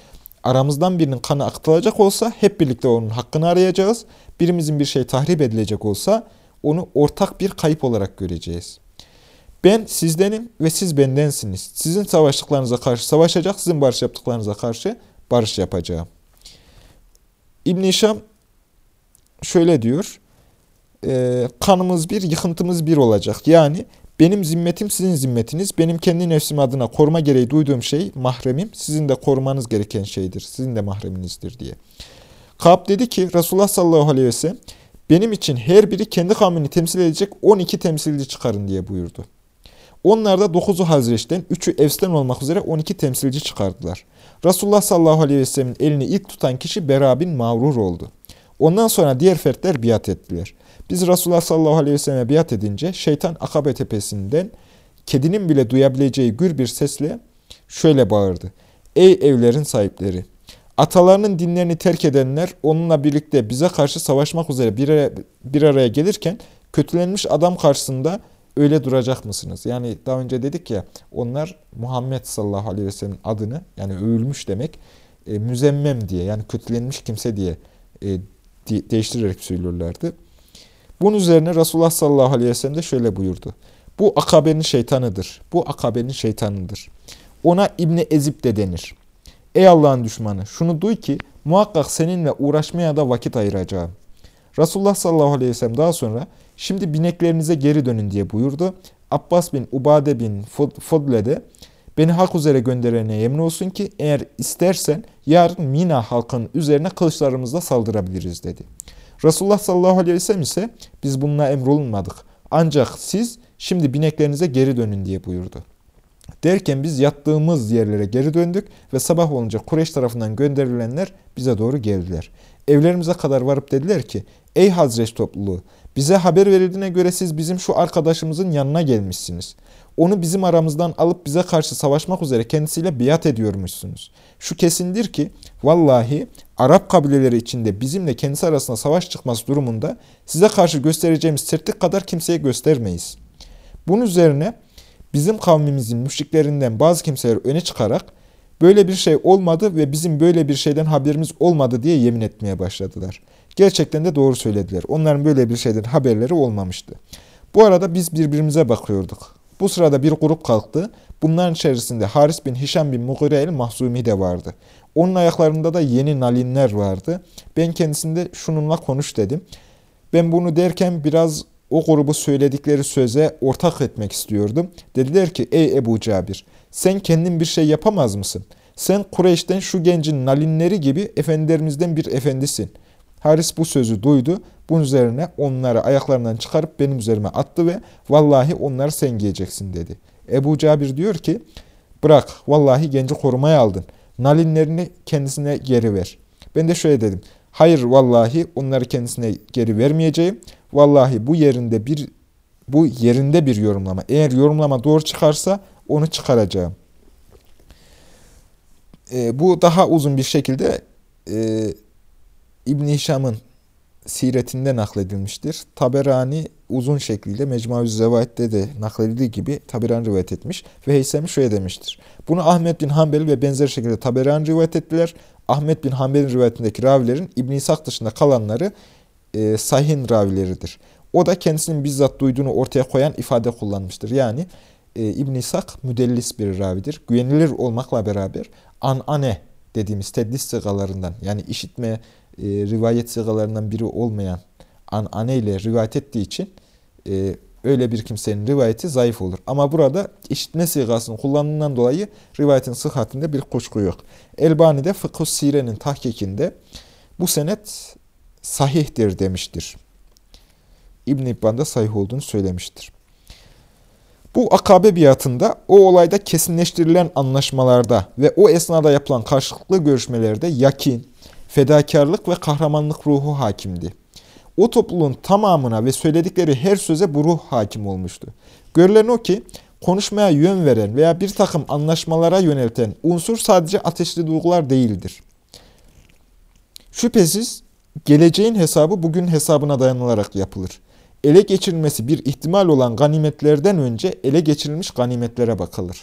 aramızdan birinin kanı akıtılacak olsa hep birlikte onun hakkını arayacağız. Birimizin bir şey tahrip edilecek olsa onu ortak bir kayıp olarak göreceğiz. Ben sizdenim ve siz bendensiniz. Sizin savaştıklarınıza karşı savaşacak, sizin barış yaptıklarınıza karşı barış yapacağım. İbn-i Şam şöyle diyor, e, kanımız bir, yıkıntımız bir olacak. Yani benim zimmetim sizin zimmetiniz, benim kendi nefsim adına koruma gereği duyduğum şey mahremim, sizin de korumanız gereken şeydir, sizin de mahreminizdir diye. Kab dedi ki Resulullah sallallahu aleyhi ve sellem benim için her biri kendi kavmini temsil edecek 12 temsilci çıkarın diye buyurdu. Onlar da 9'u Hazreç'ten, 3'ü Evs'ten olmak üzere 12 temsilci çıkardılar. Resulullah sallallahu aleyhi ve sellemin elini ilk tutan kişi Bera bin Mağrur oldu. Ondan sonra diğer fertler biat ettiler. Biz Resulullah sallallahu aleyhi ve selleme biat edince şeytan Akabe tepesinden kedinin bile duyabileceği gür bir sesle şöyle bağırdı. Ey evlerin sahipleri! Atalarının dinlerini terk edenler onunla birlikte bize karşı savaşmak üzere bir araya, bir araya gelirken kötülenmiş adam karşısında öyle duracak mısınız? Yani daha önce dedik ya onlar Muhammed sallallahu aleyhi ve sellem adını yani övülmüş demek e, müzemmem diye yani kötülenmiş kimse diye e, de, değiştirerek söylüyorlardı. Bunun üzerine Resulullah sallallahu aleyhi ve sellem de şöyle buyurdu. Bu akabenin şeytanıdır. Bu akabenin şeytanıdır. Ona İbni Ezip de denir. Ey Allah'ın düşmanı şunu duy ki muhakkak seninle uğraşmaya da vakit ayıracağım. Resulullah sallallahu aleyhi ve sellem daha sonra şimdi bineklerinize geri dönün diye buyurdu. Abbas bin Ubade bin Fodle de beni hak üzere gönderene yemin olsun ki eğer istersen yarın Mina halkının üzerine kılıçlarımızla saldırabiliriz dedi. Resulullah sallallahu aleyhi ve sellem ise biz bununla emrolunmadık. Ancak siz şimdi bineklerinize geri dönün diye buyurdu. Derken biz yattığımız yerlere geri döndük ve sabah olunca Kureyş tarafından gönderilenler bize doğru geldiler. Evlerimize kadar varıp dediler ki, ey Hazreç topluluğu, bize haber verildiğine göre siz bizim şu arkadaşımızın yanına gelmişsiniz. Onu bizim aramızdan alıp bize karşı savaşmak üzere kendisiyle biat ediyormuşsunuz. Şu kesindir ki, vallahi Arap kabileleri içinde bizimle kendisi arasında savaş çıkması durumunda size karşı göstereceğimiz sertlik kadar kimseye göstermeyiz. Bunun üzerine bizim kavmimizin müşriklerinden bazı kimseler öne çıkarak böyle bir şey olmadı ve bizim böyle bir şeyden haberimiz olmadı diye yemin etmeye başladılar. Gerçekten de doğru söylediler. Onların böyle bir şeyden haberleri olmamıştı. Bu arada biz birbirimize bakıyorduk. Bu sırada bir grup kalktı. Bunların içerisinde Haris bin Hişam bin Mugire el Mahzumi de vardı. Onun ayaklarında da yeni nalinler vardı. Ben kendisinde şununla konuş dedim. Ben bunu derken biraz o grubu söyledikleri söze ortak etmek istiyordum. Dediler ki ey Ebu Cabir sen kendin bir şey yapamaz mısın? Sen Kureyş'ten şu gencin nalinleri gibi efendilerimizden bir efendisin. Haris bu sözü duydu. Bunun üzerine onları ayaklarından çıkarıp benim üzerime attı ve vallahi onları sen giyeceksin dedi. Ebu Cabir diyor ki bırak vallahi genci korumaya aldın. Nalinlerini kendisine geri ver. Ben de şöyle dedim. Hayır vallahi onları kendisine geri vermeyeceğim. Vallahi bu yerinde bir bu yerinde bir yorumlama. Eğer yorumlama doğru çıkarsa onu çıkaracağım. E, bu daha uzun bir şekilde e, İbn Hişam'ın siretinde nakledilmiştir. Taberani uzun şekliyle Mecmuaü Zevait'te de nakledildiği gibi Taberani rivayet etmiş ve Heysemi şöyle demiştir. Bunu Ahmet bin Hanbel ve benzer şekilde Taberani rivayet ettiler. Ahmet bin Hanbel'in rivayetindeki ravilerin İbn İshak dışında kalanları e, sahin ravileridir. O da kendisinin bizzat duyduğunu ortaya koyan ifade kullanmıştır. Yani e, İbn İshak müdellis bir ravidir. Güvenilir olmakla beraber anane dediğimiz tedlis sıgalarından yani işitme e, rivayet sıgalarından biri olmayan anane ile rivayet ettiği için e, öyle bir kimsenin rivayeti zayıf olur. Ama burada işitme sigasını kullandığından dolayı rivayetin sıhhatinde bir kuşku yok. Elbani'de Fıkhus Sire'nin tahkikinde bu senet sahihtir demiştir. İbn-i İbban'da sahih olduğunu söylemiştir. Bu akabe biatında o olayda kesinleştirilen anlaşmalarda ve o esnada yapılan karşılıklı görüşmelerde yakin, fedakarlık ve kahramanlık ruhu hakimdi. O topluluğun tamamına ve söyledikleri her söze bu ruh hakim olmuştu. Görülen o ki konuşmaya yön veren veya bir takım anlaşmalara yönelten unsur sadece ateşli duygular değildir. Şüphesiz geleceğin hesabı bugün hesabına dayanılarak yapılır ele geçirilmesi bir ihtimal olan ganimetlerden önce ele geçirilmiş ganimetlere bakılır.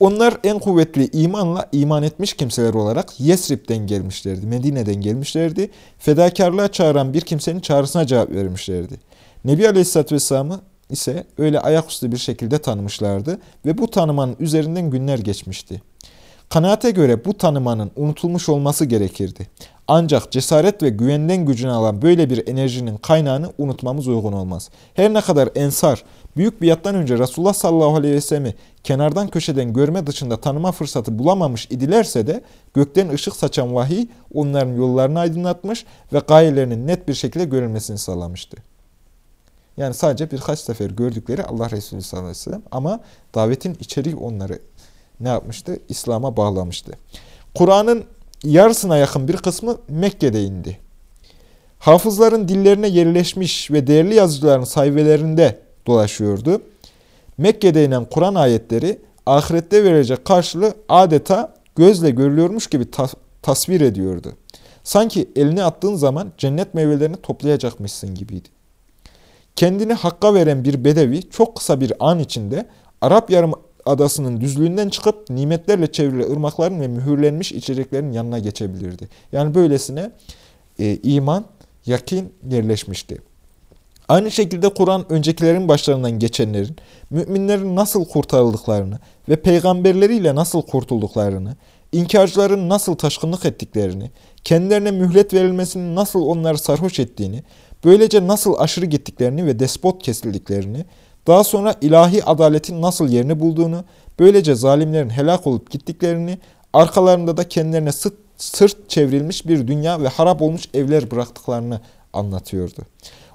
Onlar en kuvvetli imanla iman etmiş kimseler olarak Yesrib'den gelmişlerdi, Medine'den gelmişlerdi. Fedakarlığa çağıran bir kimsenin çağrısına cevap vermişlerdi. Nebi Aleyhisselatü Vesselam'ı ise öyle ayaküstü bir şekilde tanımışlardı ve bu tanımanın üzerinden günler geçmişti. Kanaate göre bu tanımanın unutulmuş olması gerekirdi. Ancak cesaret ve güvenden gücünü alan böyle bir enerjinin kaynağını unutmamız uygun olmaz. Her ne kadar ensar büyük biattan önce Resulullah sallallahu aleyhi ve sellem'i kenardan köşeden görme dışında tanıma fırsatı bulamamış idilerse de gökten ışık saçan vahiy onların yollarını aydınlatmış ve gayelerinin net bir şekilde görülmesini sağlamıştı. Yani sadece birkaç sefer gördükleri Allah Resulü sallallahu aleyhi ve sellem ama davetin içeriği onları ne yapmıştı? İslam'a bağlamıştı. Kur'an'ın yarısına yakın bir kısmı Mekke'de indi. Hafızların dillerine yerleşmiş ve değerli yazıcıların sayfelerinde dolaşıyordu. Mekke'de inen Kur'an ayetleri ahirette verecek karşılığı adeta gözle görülüyormuş gibi tas tasvir ediyordu. Sanki elini attığın zaman cennet meyvelerini toplayacakmışsın gibiydi. Kendini hakka veren bir bedevi çok kısa bir an içinde Arap yarım adasının düzlüğünden çıkıp nimetlerle çevrili ırmakların ve mühürlenmiş içeceklerin yanına geçebilirdi. Yani böylesine e, iman yakin yerleşmişti. Aynı şekilde Kur'an öncekilerin başlarından geçenlerin, müminlerin nasıl kurtarıldıklarını ve peygamberleriyle nasıl kurtulduklarını, inkarcıların nasıl taşkınlık ettiklerini, kendilerine mühlet verilmesinin nasıl onları sarhoş ettiğini, böylece nasıl aşırı gittiklerini ve despot kesildiklerini, daha sonra ilahi adaletin nasıl yerini bulduğunu, böylece zalimlerin helak olup gittiklerini, arkalarında da kendilerine sırt, sırt çevrilmiş bir dünya ve harap olmuş evler bıraktıklarını anlatıyordu.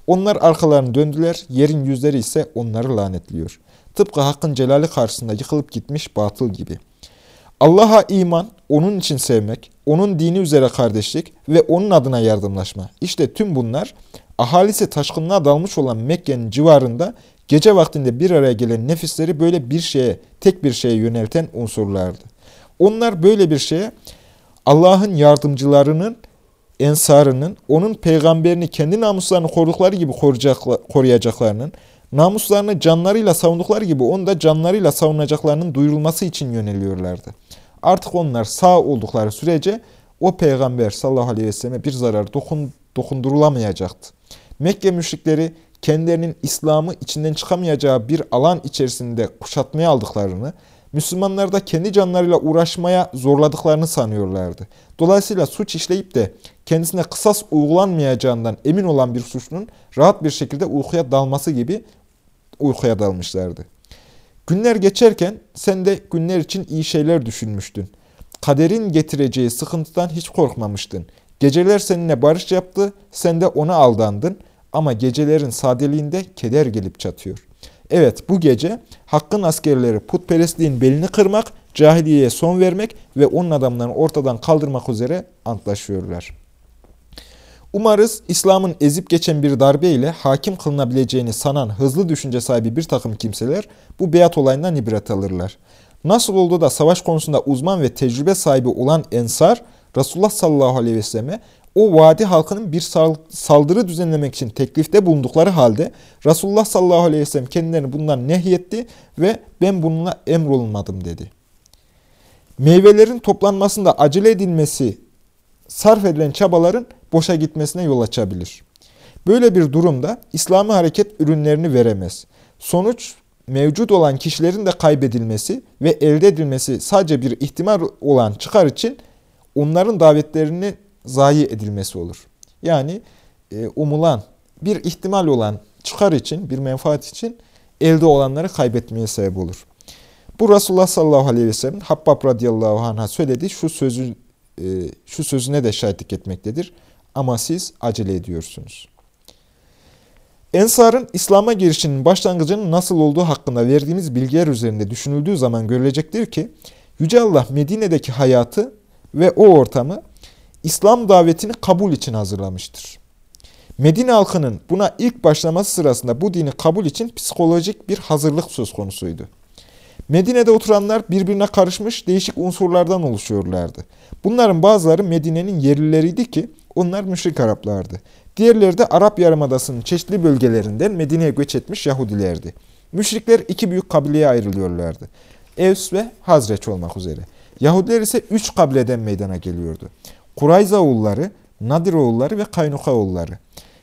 Onlar arkalarını döndüler, yerin yüzleri ise onları lanetliyor. Tıpkı Hakk'ın celali karşısında yıkılıp gitmiş batıl gibi. Allah'a iman, onun için sevmek, onun dini üzere kardeşlik ve onun adına yardımlaşma. İşte tüm bunlar ahalisi taşkınlığa dalmış olan Mekke'nin civarında gece vaktinde bir araya gelen nefisleri böyle bir şeye, tek bir şeye yönelten unsurlardı. Onlar böyle bir şeye Allah'ın yardımcılarının ensarının onun peygamberini kendi namuslarını korudukları gibi koruyacaklarının, namuslarını canlarıyla savundukları gibi onu da canlarıyla savunacaklarının duyurulması için yöneliyorlardı. Artık onlar sağ oldukları sürece o peygamber sallallahu aleyhi ve selleme bir zarar dokun, dokundurulamayacaktı. Mekke müşrikleri kendilerinin İslam'ı içinden çıkamayacağı bir alan içerisinde kuşatmaya aldıklarını, Müslümanlar da kendi canlarıyla uğraşmaya zorladıklarını sanıyorlardı. Dolayısıyla suç işleyip de kendisine kısas uygulanmayacağından emin olan bir suçlunun rahat bir şekilde uykuya dalması gibi uykuya dalmışlardı. Günler geçerken sen de günler için iyi şeyler düşünmüştün. Kaderin getireceği sıkıntıdan hiç korkmamıştın. Geceler seninle barış yaptı, sen de ona aldandın ama gecelerin sadeliğinde keder gelip çatıyor. Evet bu gece hakkın askerleri putperestliğin belini kırmak, cahiliyeye son vermek ve onun adamlarını ortadan kaldırmak üzere antlaşıyorlar. Umarız İslam'ın ezip geçen bir darbe ile hakim kılınabileceğini sanan hızlı düşünce sahibi bir takım kimseler bu beyat olayından ibret alırlar. Nasıl oldu da savaş konusunda uzman ve tecrübe sahibi olan Ensar, Resulullah sallallahu aleyhi ve selleme o vadi halkının bir saldırı düzenlemek için teklifte bulundukları halde Resulullah sallallahu aleyhi ve sellem kendilerini bundan nehyetti ve ben bununla emrolunmadım dedi. Meyvelerin toplanmasında acele edilmesi, sarf edilen çabaların boşa gitmesine yol açabilir. Böyle bir durumda İslami hareket ürünlerini veremez. Sonuç mevcut olan kişilerin de kaybedilmesi ve elde edilmesi sadece bir ihtimal olan çıkar için onların davetlerini zayi edilmesi olur. Yani e, umulan bir ihtimal olan çıkar için, bir menfaat için elde olanları kaybetmeye sebep olur. Bu Resulullah sallallahu aleyhi ve sellem Habbab radıyallahu anh'a söyledi. Şu sözü e, şu sözüne de şahitlik etmektedir. Ama siz acele ediyorsunuz. Ensar'ın İslam'a girişinin başlangıcının nasıl olduğu hakkında verdiğimiz bilgiler üzerinde düşünüldüğü zaman görülecektir ki Yüce Allah Medine'deki hayatı ve o ortamı İslam davetini kabul için hazırlamıştır. Medine halkının buna ilk başlaması sırasında bu dini kabul için psikolojik bir hazırlık söz konusuydu. Medine'de oturanlar birbirine karışmış değişik unsurlardan oluşuyorlardı. Bunların bazıları Medine'nin yerlileriydi ki onlar müşrik Araplardı. Diğerleri de Arap Yarımadası'nın çeşitli bölgelerinden Medine'ye göç etmiş Yahudilerdi. Müşrikler iki büyük kabileye ayrılıyorlardı. Evs ve Hazreç olmak üzere. Yahudiler ise üç kabileden meydana geliyordu. Kurayza oğulları, Nadir oğulları ve Kaynuka oğulları.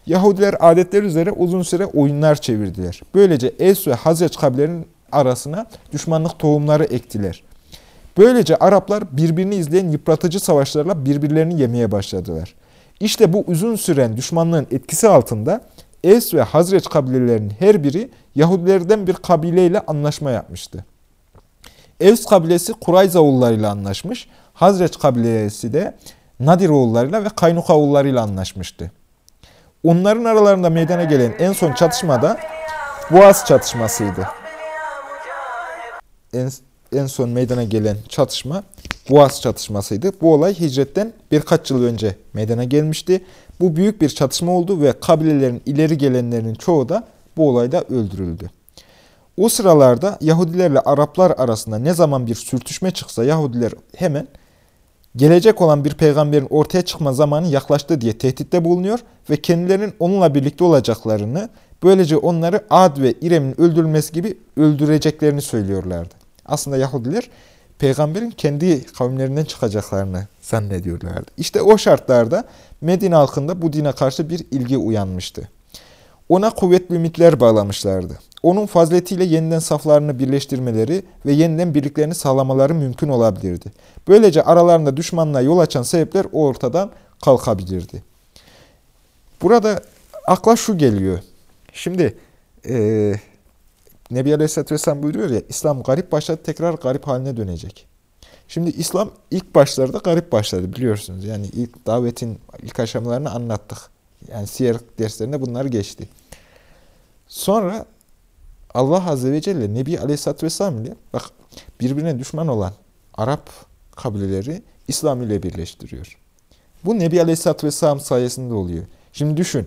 Yahudiler adetler üzere uzun süre oyunlar çevirdiler. Böylece Es ve Hazreç kabilelerinin arasına düşmanlık tohumları ektiler. Böylece Araplar birbirini izleyen yıpratıcı savaşlarla birbirlerini yemeye başladılar. İşte bu uzun süren düşmanlığın etkisi altında Es ve Hazreç kabilelerinin her biri Yahudilerden bir kabileyle anlaşma yapmıştı. Evs kabilesi Kurayza oğullarıyla anlaşmış, Hazreç kabilesi de Nadir oğullarıyla ve Kaynuka oğullarıyla anlaşmıştı. Onların aralarında meydana gelen en son çatışma da Boğaz çatışmasıydı. En, en son meydana gelen çatışma Boğaz çatışmasıydı. Bu olay hicretten birkaç yıl önce meydana gelmişti. Bu büyük bir çatışma oldu ve kabilelerin ileri gelenlerinin çoğu da bu olayda öldürüldü. O sıralarda Yahudilerle Araplar arasında ne zaman bir sürtüşme çıksa Yahudiler hemen gelecek olan bir peygamberin ortaya çıkma zamanı yaklaştı diye tehditte bulunuyor ve kendilerinin onunla birlikte olacaklarını, böylece onları Ad ve İrem'in öldürülmesi gibi öldüreceklerini söylüyorlardı. Aslında Yahudiler peygamberin kendi kavimlerinden çıkacaklarını zannediyorlardı. İşte o şartlarda Medine halkında bu dine karşı bir ilgi uyanmıştı. Ona kuvvetli ümitler bağlamışlardı. Onun fazletiyle yeniden saflarını birleştirmeleri ve yeniden birliklerini sağlamaları mümkün olabilirdi. Böylece aralarında düşmanlığa yol açan sebepler ortadan kalkabilirdi. Burada akla şu geliyor. Şimdi e, Nebi Aleyhisselatü Vesselam buyuruyor ya, İslam garip başladı, tekrar garip haline dönecek. Şimdi İslam ilk başlarda garip başladı biliyorsunuz. Yani ilk davetin ilk aşamalarını anlattık. Yani siyer derslerinde bunlar geçti. Sonra Allah Azze ve Celle Nebi Aleyhisselatü Vesselam ile bak birbirine düşman olan Arap kabileleri İslam ile birleştiriyor. Bu Nebi Aleyhisselatü Vesselam sayesinde oluyor. Şimdi düşün.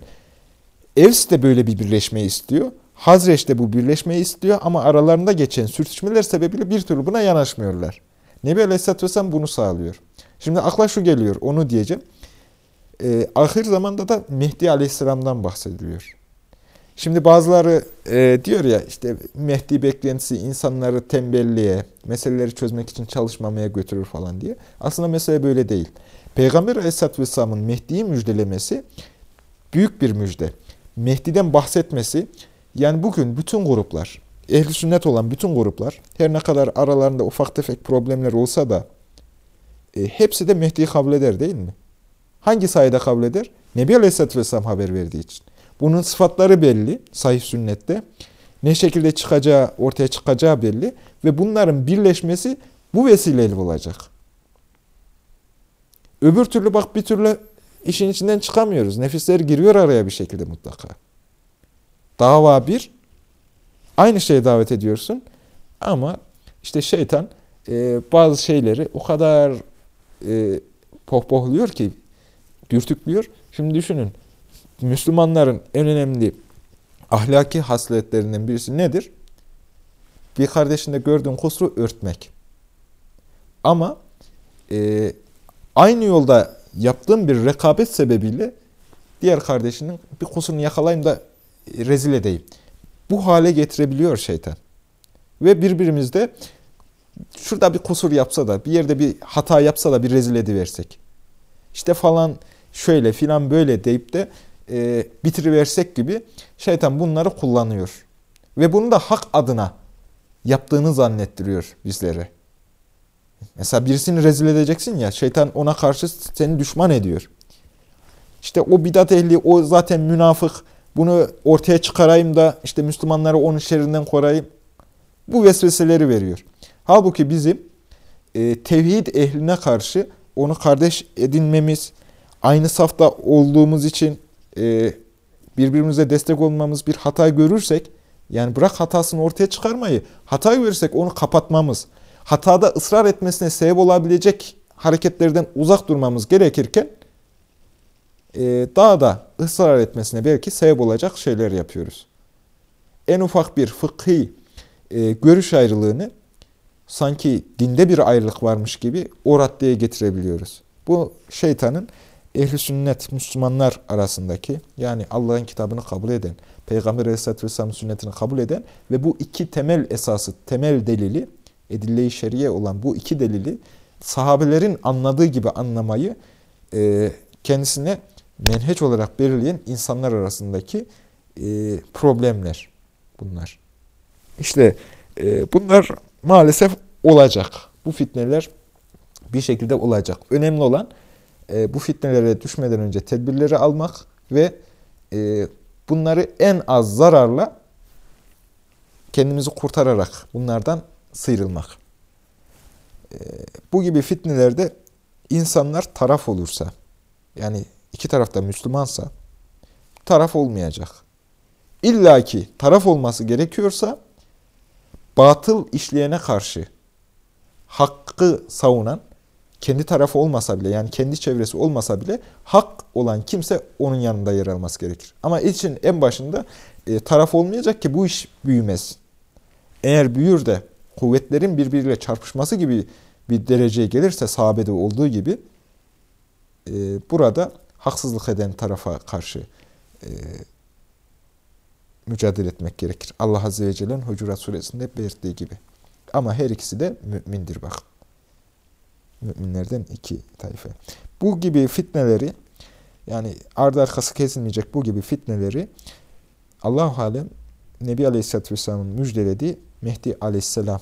Evs de böyle bir birleşmeyi istiyor. Hazreç de bu birleşmeyi istiyor ama aralarında geçen sürtüşmeler sebebiyle bir türlü buna yanaşmıyorlar. Nebi Aleyhisselatü Vesselam bunu sağlıyor. Şimdi akla şu geliyor, onu diyeceğim. E, ahir zamanda da Mehdi Aleyhisselam'dan bahsediliyor. Şimdi bazıları e, diyor ya işte Mehdi beklentisi insanları tembelliğe, meseleleri çözmek için çalışmamaya götürür falan diye. Aslında mesele böyle değil. Peygamber Aleyhisselatü Vesselam'ın Mehdi'yi müjdelemesi büyük bir müjde. Mehdi'den bahsetmesi, yani bugün bütün gruplar, ehli sünnet olan bütün gruplar, her ne kadar aralarında ufak tefek problemler olsa da e, hepsi de Mehdi'yi kabul eder değil mi? Hangi sayede kabul eder? Nebi Aleyhisselatü Vesselam haber verdiği için. Bunun sıfatları belli, sahih sünnette. Ne şekilde çıkacağı, ortaya çıkacağı belli. Ve bunların birleşmesi bu vesileyle olacak. Öbür türlü bak bir türlü işin içinden çıkamıyoruz. Nefisler giriyor araya bir şekilde mutlaka. Dava bir, aynı şeye davet ediyorsun ama işte şeytan e, bazı şeyleri o kadar e, pohpohluyor ki, dürtüklüyor. Şimdi düşünün, Müslümanların en önemli ahlaki hasletlerinden birisi nedir? Bir kardeşinde gördüğün kusuru örtmek. Ama e, aynı yolda yaptığın bir rekabet sebebiyle diğer kardeşinin bir kusurunu yakalayayım da rezil edeyim. Bu hale getirebiliyor şeytan. Ve birbirimizde şurada bir kusur yapsa da, bir yerde bir hata yapsa da bir rezil ediversek. İşte falan şöyle filan böyle deyip de e, bitiriversek gibi şeytan bunları kullanıyor. Ve bunu da hak adına yaptığını zannettiriyor bizlere. Mesela birisini rezil edeceksin ya, şeytan ona karşı seni düşman ediyor. İşte o bidat ehli, o zaten münafık, bunu ortaya çıkarayım da işte Müslümanları onun şerrinden koruyayım. Bu vesveseleri veriyor. Halbuki bizim e, tevhid ehline karşı onu kardeş edinmemiz, aynı safta olduğumuz için e, birbirimize destek olmamız bir hata görürsek, yani bırak hatasını ortaya çıkarmayı, hata görürsek onu kapatmamız, hatada ısrar etmesine sebep olabilecek hareketlerden uzak durmamız gerekirken, e, daha da ısrar etmesine belki sebep olacak şeyler yapıyoruz. En ufak bir fıkhi e, görüş ayrılığını sanki dinde bir ayrılık varmış gibi o raddeye getirebiliyoruz. Bu şeytanın ehli sünnet Müslümanlar arasındaki yani Allah'ın kitabını kabul eden, Peygamber Aleyhisselatü Vesselam'ın sünnetini kabul eden ve bu iki temel esası, temel delili, edille-i şeriye olan bu iki delili sahabelerin anladığı gibi anlamayı e, kendisine menheç olarak belirleyen insanlar arasındaki e, problemler bunlar. İşte e, bunlar maalesef olacak. Bu fitneler bir şekilde olacak. Önemli olan e, bu fitnelere düşmeden önce tedbirleri almak ve e, bunları en az zararla kendimizi kurtararak bunlardan sıyrılmak. E, bu gibi fitnelerde insanlar taraf olursa, yani iki tarafta Müslümansa taraf olmayacak. İlla ki taraf olması gerekiyorsa batıl işleyene karşı hakkı savunan kendi tarafı olmasa bile yani kendi çevresi olmasa bile hak olan kimse onun yanında yer alması gerekir. Ama için en başında e, taraf olmayacak ki bu iş büyümez. Eğer büyür de kuvvetlerin birbiriyle çarpışması gibi bir dereceye gelirse sahabede olduğu gibi e, burada haksızlık eden tarafa karşı e, mücadele etmek gerekir. Allah Azze ve Celle'nin Hucurat Suresinde belirttiği gibi. Ama her ikisi de mümindir bak. Müminlerden iki tayfe. Bu gibi fitneleri yani ardı arkası kesilmeyecek bu gibi fitneleri Allah-u Alem Nebi Aleyhisselatü Vesselam'ın müjdelediği Mehdi Aleyhisselam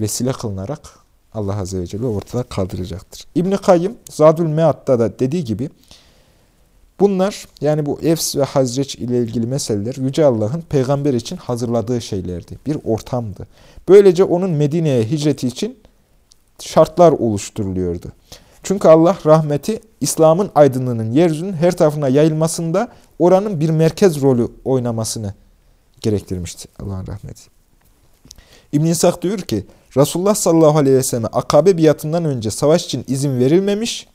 vesile kılınarak Allah Azze ve Celle ortada kaldıracaktır. İbn-i Kayyım Zadül Mead'da da dediği gibi bunlar yani bu Efs ve Hazreç ile ilgili meseleler Yüce Allah'ın peygamber için hazırladığı şeylerdi. Bir ortamdı. Böylece onun Medine'ye hicreti için şartlar oluşturuluyordu. Çünkü Allah rahmeti İslam'ın aydınlığının yeryüzünün her tarafına yayılmasında oranın bir merkez rolü oynamasını gerektirmişti Allah'ın rahmeti. İbn İshak diyor ki Resulullah sallallahu aleyhi ve selleme akabe biatından önce savaş için izin verilmemiş,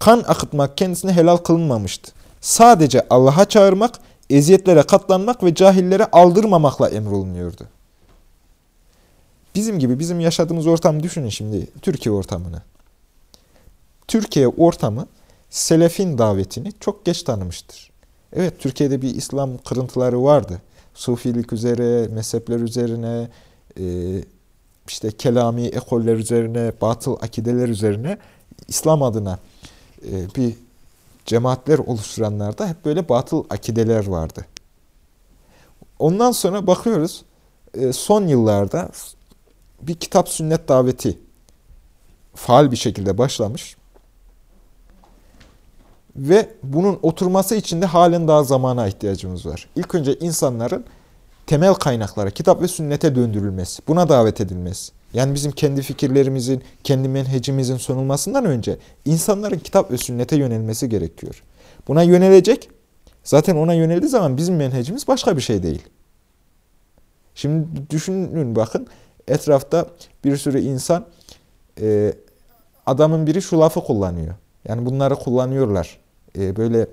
kan akıtmak kendisine helal kılınmamıştı. Sadece Allah'a çağırmak, eziyetlere katlanmak ve cahillere aldırmamakla emrolunuyordu. Bizim gibi bizim yaşadığımız ortamı düşünün şimdi Türkiye ortamını. Türkiye ortamı selefin davetini çok geç tanımıştır. Evet Türkiye'de bir İslam kırıntıları vardı. Sufilik üzere, mezhepler üzerine, e, işte kelami ekoller üzerine, batıl akideler üzerine İslam adına e, bir cemaatler oluşturanlarda hep böyle batıl akideler vardı. Ondan sonra bakıyoruz e, son yıllarda bir kitap sünnet daveti faal bir şekilde başlamış. Ve bunun oturması için de halen daha zamana ihtiyacımız var. İlk önce insanların temel kaynaklara, kitap ve sünnete döndürülmesi, buna davet edilmesi. Yani bizim kendi fikirlerimizin, kendi menhecimizin sunulmasından önce insanların kitap ve sünnete yönelmesi gerekiyor. Buna yönelecek, zaten ona yöneldiği zaman bizim menhecimiz başka bir şey değil. Şimdi düşünün bakın, etrafta bir sürü insan, e, adamın biri şu lafı kullanıyor. Yani bunları kullanıyorlar. E, böyle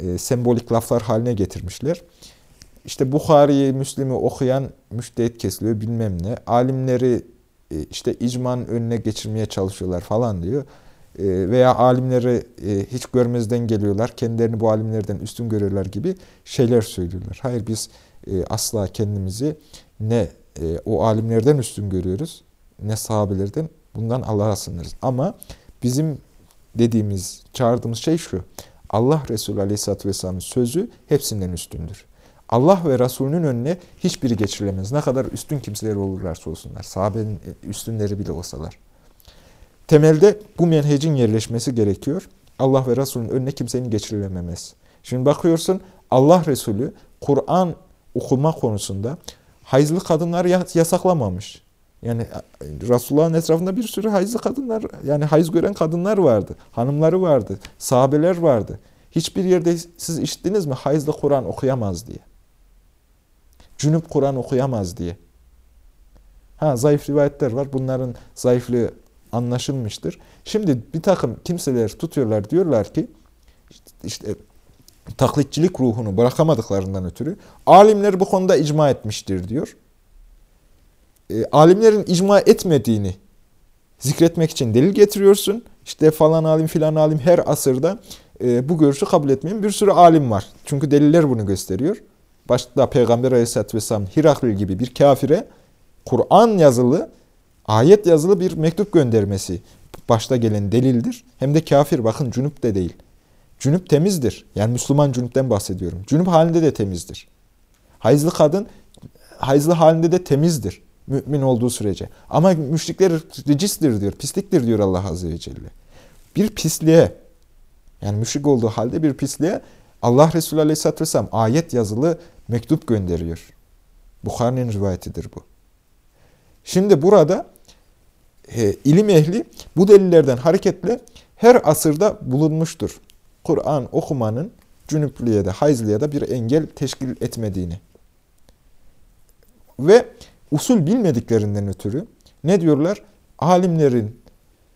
e, sembolik laflar haline getirmişler. İşte Bukhari'yi, Müslim'i okuyan müştehit kesiliyor bilmem ne. Alimleri e, işte icmanın önüne geçirmeye çalışıyorlar falan diyor. E, veya alimleri e, hiç görmezden geliyorlar. Kendilerini bu alimlerden üstün görüyorlar gibi şeyler söylüyorlar. Hayır biz asla kendimizi ne o alimlerden üstün görüyoruz ne sahabelerden bundan Allah'a sınırız. Ama bizim dediğimiz, çağırdığımız şey şu. Allah Resulü Aleyhisselatü Vesselam'ın sözü hepsinden üstündür. Allah ve Resulünün önüne hiçbiri geçirilemez. Ne kadar üstün kimseler olurlarsa olsunlar. Sahabenin üstünleri bile olsalar. Temelde bu menhecin yerleşmesi gerekiyor. Allah ve Resulünün önüne kimsenin geçirilememesi. Şimdi bakıyorsun Allah Resulü Kur'an okuma konusunda hayızlı kadınları yasaklamamış. Yani Resulullah'ın etrafında bir sürü hayızlı kadınlar, yani hayız gören kadınlar vardı. Hanımları vardı, sahabeler vardı. Hiçbir yerde siz işittiniz mi hayızlı Kur'an okuyamaz diye. Cünüp Kur'an okuyamaz diye. Ha zayıf rivayetler var. Bunların zayıflığı anlaşılmıştır. Şimdi bir takım kimseler tutuyorlar diyorlar ki işte, taklitçilik ruhunu bırakamadıklarından ötürü alimler bu konuda icma etmiştir diyor. E, alimlerin icma etmediğini zikretmek için delil getiriyorsun. İşte falan alim filan alim her asırda e, bu görüşü kabul etmeyen bir sürü alim var. Çünkü deliller bunu gösteriyor başta Peygamber Aleyhisselatü Vesselam Hiraklil gibi bir kafire Kur'an yazılı, ayet yazılı bir mektup göndermesi başta gelen delildir. Hem de kafir bakın cünüp de değil. Cünüp temizdir. Yani Müslüman cünüpten bahsediyorum. Cünüp halinde de temizdir. Hayızlı kadın hayızlı halinde de temizdir. Mümin olduğu sürece. Ama müşrikler ricistir diyor, pisliktir diyor Allah Azze ve Celle. Bir pisliğe, yani müşrik olduğu halde bir pisliğe Allah Resulü Aleyhisselatü Vesselam ayet yazılı mektup gönderiyor. Bukhari'nin rivayetidir bu. Şimdi burada e, ilim ehli bu delillerden hareketle her asırda bulunmuştur. Kur'an okumanın cünüplüğe de hayızlıya da bir engel teşkil etmediğini. Ve usul bilmediklerinden ötürü ne diyorlar? Alimlerin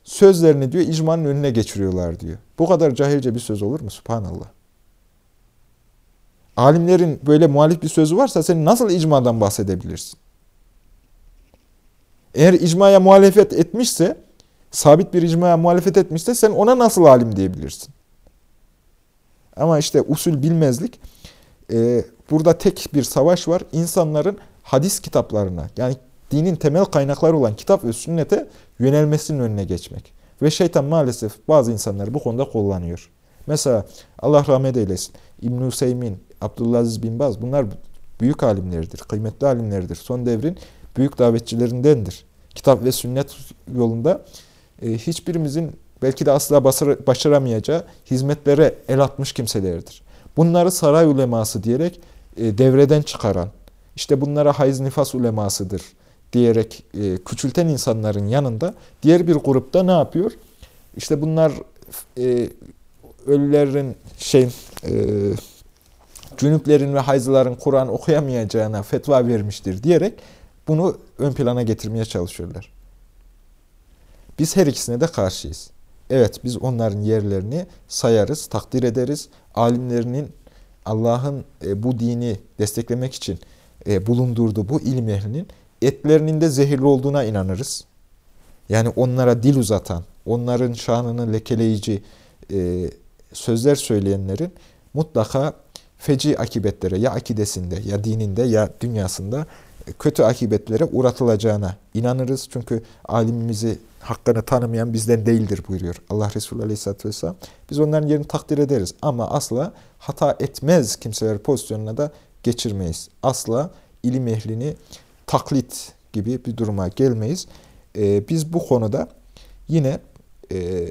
sözlerini diyor icmanın önüne geçiriyorlar diyor. Bu kadar cahilce bir söz olur mu? Subhanallah. Alimlerin böyle muhalif bir sözü varsa sen nasıl icmadan bahsedebilirsin? Eğer icmaya muhalefet etmişse, sabit bir icmaya muhalefet etmişse sen ona nasıl alim diyebilirsin? Ama işte usul bilmezlik, e, burada tek bir savaş var. İnsanların hadis kitaplarına, yani dinin temel kaynakları olan kitap ve sünnete yönelmesinin önüne geçmek. Ve şeytan maalesef bazı insanları bu konuda kullanıyor. Mesela Allah rahmet eylesin. İbn-i Hüseymin, Abdülaziz bin Baz bunlar büyük alimlerdir, kıymetli alimlerdir. Son devrin büyük davetçilerindendir. Kitap ve sünnet yolunda e, hiçbirimizin belki de asla başaramayacağı hizmetlere el atmış kimselerdir. Bunları saray uleması diyerek e, devreden çıkaran, işte bunlara hayız nifas ulemasıdır diyerek e, küçülten insanların yanında diğer bir grupta ne yapıyor? İşte bunlar e, ölülerin şey e, cünüplerin ve hayızların Kur'an okuyamayacağına fetva vermiştir diyerek bunu ön plana getirmeye çalışıyorlar. Biz her ikisine de karşıyız. Evet biz onların yerlerini sayarız, takdir ederiz. Alimlerinin Allah'ın e, bu dini desteklemek için e, bulundurduğu bu ilim ehlinin etlerinin de zehirli olduğuna inanırız. Yani onlara dil uzatan, onların şanını lekeleyici e, sözler söyleyenlerin mutlaka feci akibetlere ya akidesinde ya dininde ya dünyasında kötü akibetlere uğratılacağına inanırız. Çünkü alimimizi hakkını tanımayan bizden değildir buyuruyor Allah Resulü Aleyhisselatü Vesselam. Biz onların yerini takdir ederiz ama asla hata etmez kimseler pozisyonuna da geçirmeyiz. Asla ilim ehlini taklit gibi bir duruma gelmeyiz. Ee, biz bu konuda yine e,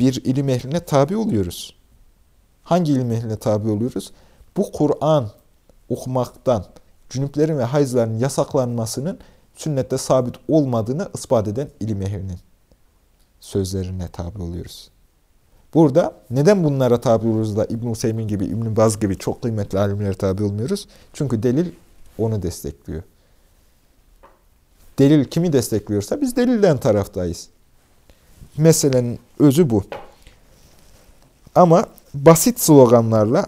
bir ilim ehline tabi oluyoruz. Hangi ilim ehline tabi oluyoruz? Bu Kur'an okumaktan, cünüplerin ve hayızların yasaklanmasının sünnette sabit olmadığını ispat eden ilim ehlinin sözlerine tabi oluyoruz. Burada neden bunlara tabi oluyoruz da İbn-i Seymin gibi, ibn Baz gibi çok kıymetli alimlere tabi olmuyoruz? Çünkü delil onu destekliyor. Delil kimi destekliyorsa biz delilden taraftayız. Meselenin özü bu. Ama basit sloganlarla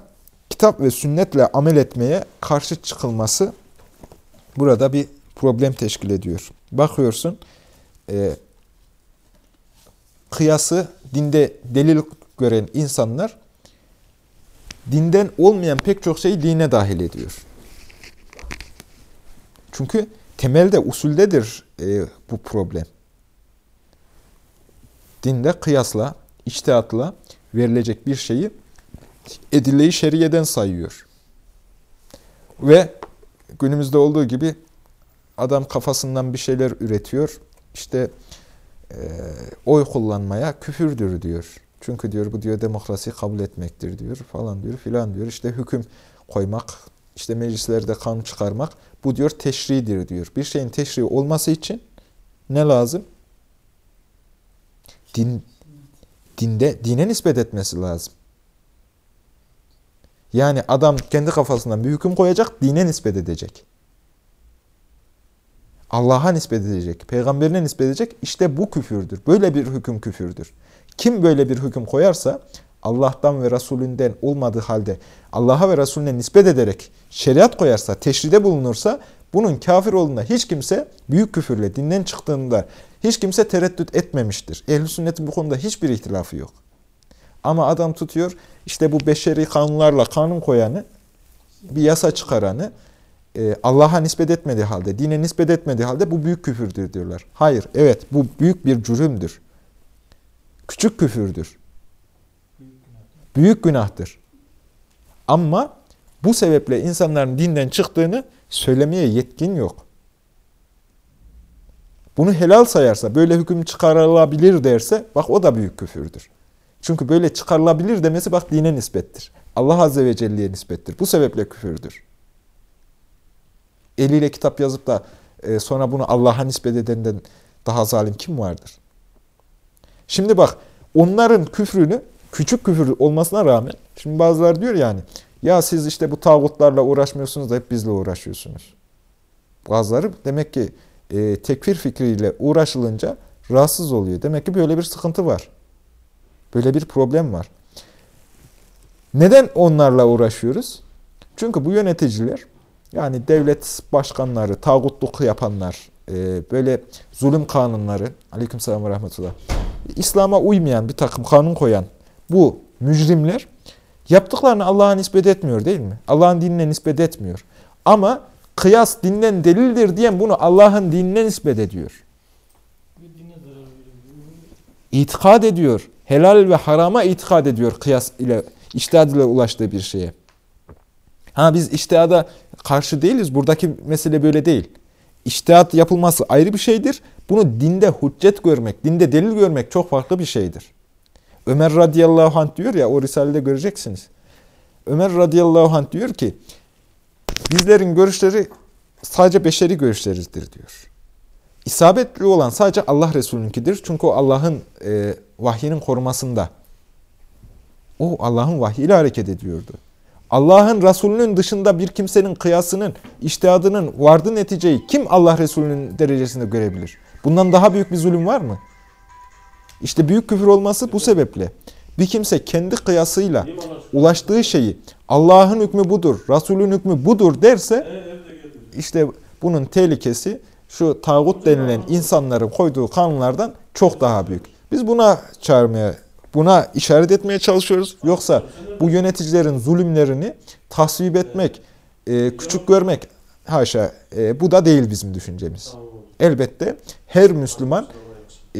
kitap ve sünnetle amel etmeye karşı çıkılması burada bir problem teşkil ediyor. Bakıyorsun, e, kıyası dinde delil gören insanlar dinden olmayan pek çok şeyi dine dahil ediyor. Çünkü temelde, usuldedir e, bu problem. Dinde kıyasla, içtihatla verilecek bir şeyi edilleyi şeriyeden sayıyor. Ve günümüzde olduğu gibi adam kafasından bir şeyler üretiyor. İşte e, oy kullanmaya küfürdür diyor. Çünkü diyor bu diyor demokrasi kabul etmektir diyor falan diyor filan diyor. İşte hüküm koymak, işte meclislerde kanun çıkarmak bu diyor teşridir diyor. Bir şeyin teşri olması için ne lazım? Din dinde dine nispet etmesi lazım. Yani adam kendi kafasından bir hüküm koyacak, dine nispet edecek. Allah'a nispet edecek, peygamberine nispet edecek. İşte bu küfürdür. Böyle bir hüküm küfürdür. Kim böyle bir hüküm koyarsa Allah'tan ve Resulünden olmadığı halde Allah'a ve Resulüne nispet ederek şeriat koyarsa, teşride bulunursa bunun kafir olduğunda hiç kimse büyük küfürle dinden çıktığında hiç kimse tereddüt etmemiştir. Ehl-i sünnetin bu konuda hiçbir ihtilafı yok. Ama adam tutuyor işte bu beşeri kanunlarla kanun koyanı, bir yasa çıkaranı e, Allah'a nispet etmediği halde, dine nispet etmediği halde bu büyük küfürdür diyorlar. Hayır, evet bu büyük bir cürümdür. Küçük küfürdür. Büyük günahtır. Ama bu sebeple insanların dinden çıktığını söylemeye yetkin yok. Bunu helal sayarsa, böyle hüküm çıkarılabilir derse, bak o da büyük küfürdür. Çünkü böyle çıkarılabilir demesi bak dine nispettir. Allah Azze ve Celle'ye nispettir. Bu sebeple küfürdür. Eliyle kitap yazıp da e, sonra bunu Allah'a nispet edenden daha zalim kim vardır? Şimdi bak onların küfrünü küçük küfür olmasına rağmen şimdi bazıları diyor yani ya siz işte bu tağutlarla uğraşmıyorsunuz da hep bizle uğraşıyorsunuz. Bazıları demek ki e, tekfir fikriyle uğraşılınca rahatsız oluyor. Demek ki böyle bir sıkıntı var. Böyle bir problem var. Neden onlarla uğraşıyoruz? Çünkü bu yöneticiler yani devlet başkanları, tağutluk yapanlar, e, böyle zulüm kanunları, aleykümselam ve rahmetullah, İslam'a uymayan bir takım kanun koyan bu mücrimler yaptıklarını Allah'a nispet etmiyor değil mi? Allah'ın dinine nispet etmiyor. Ama Kıyas dinden delildir diyen bunu Allah'ın dinine nispet ediyor. İtikad ediyor. Helal ve harama itikad ediyor kıyas ile, iştihad ile ulaştığı bir şeye. Ha biz iştihada karşı değiliz. Buradaki mesele böyle değil. İştihat yapılması ayrı bir şeydir. Bunu dinde hüccet görmek, dinde delil görmek çok farklı bir şeydir. Ömer radıyallahu anh diyor ya, o risalede göreceksiniz. Ömer radıyallahu anh diyor ki, bizlerin görüşleri sadece beşeri görüşlerizdir diyor. İsabetli olan sadece Allah Resulü'nünkidir. Çünkü o Allah'ın e, vahyinin korumasında. O Allah'ın vahyiyle hareket ediyordu. Allah'ın Resulü'nün dışında bir kimsenin kıyasının, iştihadının vardı neticeyi kim Allah Resulü'nün derecesinde görebilir? Bundan daha büyük bir zulüm var mı? İşte büyük küfür olması bu sebeple. Bir kimse kendi kıyasıyla ulaştığı şeyi Allah'ın hükmü budur, Resulün hükmü budur derse işte bunun tehlikesi şu tağut denilen insanların koyduğu kanunlardan çok daha büyük. Biz buna çağırmaya, buna işaret etmeye çalışıyoruz. Yoksa bu yöneticilerin zulümlerini tasvip etmek, e, küçük görmek haşa e, bu da değil bizim düşüncemiz. Elbette her Müslüman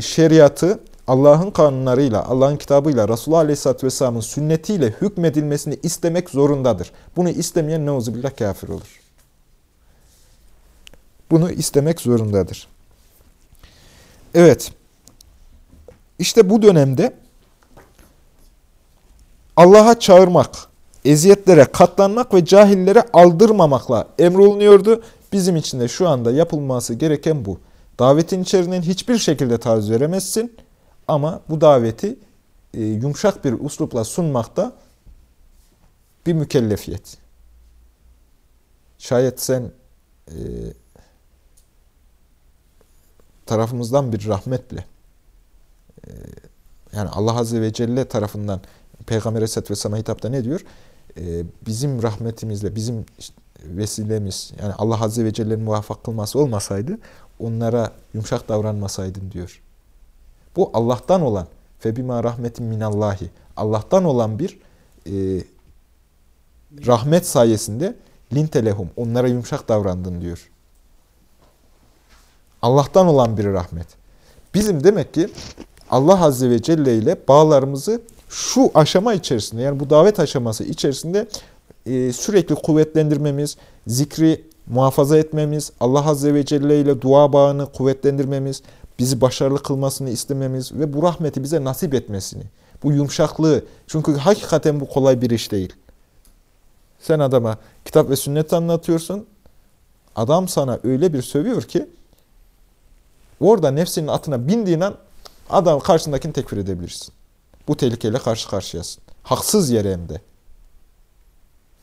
şeriatı Allah'ın kanunlarıyla, Allah'ın kitabıyla, Resulullah Aleyhisselatü Vesselam'ın sünnetiyle hükmedilmesini istemek zorundadır. Bunu istemeyen neuzubillah kafir olur. Bunu istemek zorundadır. Evet. İşte bu dönemde Allah'a çağırmak, eziyetlere katlanmak ve cahillere aldırmamakla emrolunuyordu. Bizim için de şu anda yapılması gereken bu. Davetin içeriğinden hiçbir şekilde taviz veremezsin ama bu daveti e, yumuşak bir uslupla sunmakta bir mükellefiyet. Şayet sen e, tarafımızdan bir rahmetle e, yani Allah Azze ve Celle tarafından Peygamber Aleyhisselatü Vesselam'a hitapta ne diyor? E, bizim rahmetimizle, bizim vesilemiz yani Allah Azze ve Celle'nin muvaffak kılması olmasaydı onlara yumuşak davranmasaydın diyor. Bu Allah'tan olan febima rahmetin minallahi Allah'tan olan bir e, rahmet sayesinde lintelehum onlara yumuşak davrandın diyor. Allah'tan olan bir rahmet. Bizim demek ki Allah Azze ve Celle ile bağlarımızı şu aşama içerisinde yani bu davet aşaması içerisinde e, sürekli kuvvetlendirmemiz, zikri muhafaza etmemiz, Allah Azze ve Celle ile dua bağını kuvvetlendirmemiz, bizi başarılı kılmasını istememiz ve bu rahmeti bize nasip etmesini, bu yumuşaklığı. Çünkü hakikaten bu kolay bir iş değil. Sen adama kitap ve sünnet anlatıyorsun, adam sana öyle bir sövüyor ki, orada nefsinin atına bindiğin an adam karşındakini tekfir edebilirsin. Bu tehlikeyle karşı karşıyasın. Haksız yere hem de.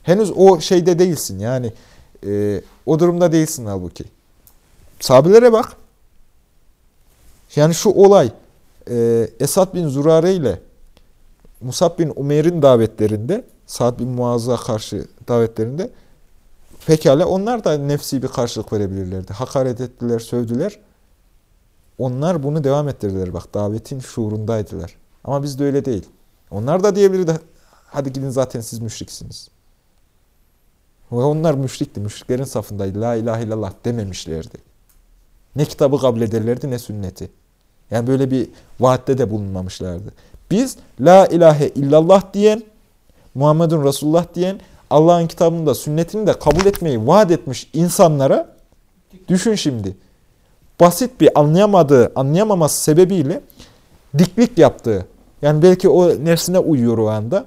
Henüz o şeyde değilsin yani e, o durumda değilsin halbuki. Sahabilere bak. Yani şu olay e, Esad bin Zurare ile Musab bin Umer'in davetlerinde Sa'd bin Muaz'a karşı davetlerinde pekala onlar da nefsi bir karşılık verebilirlerdi. Hakaret ettiler, sövdüler. Onlar bunu devam ettirdiler. Bak davetin şuurundaydılar. Ama biz de öyle değil. Onlar da diyebilirdi hadi gidin zaten siz müşriksiniz. Ve onlar müşrikti. Müşriklerin safındaydı. La ilahe illallah dememişlerdi. Ne kitabı kabul ederlerdi ne sünneti. Yani böyle bir vaatte de bulunmamışlardı. Biz la ilahe illallah diyen, Muhammedun Resulullah diyen, Allah'ın kitabını da sünnetini de kabul etmeyi vaat etmiş insanlara düşün şimdi. Basit bir anlayamadığı, anlayamaması sebebiyle diklik yaptığı, yani belki o nefsine uyuyor o anda.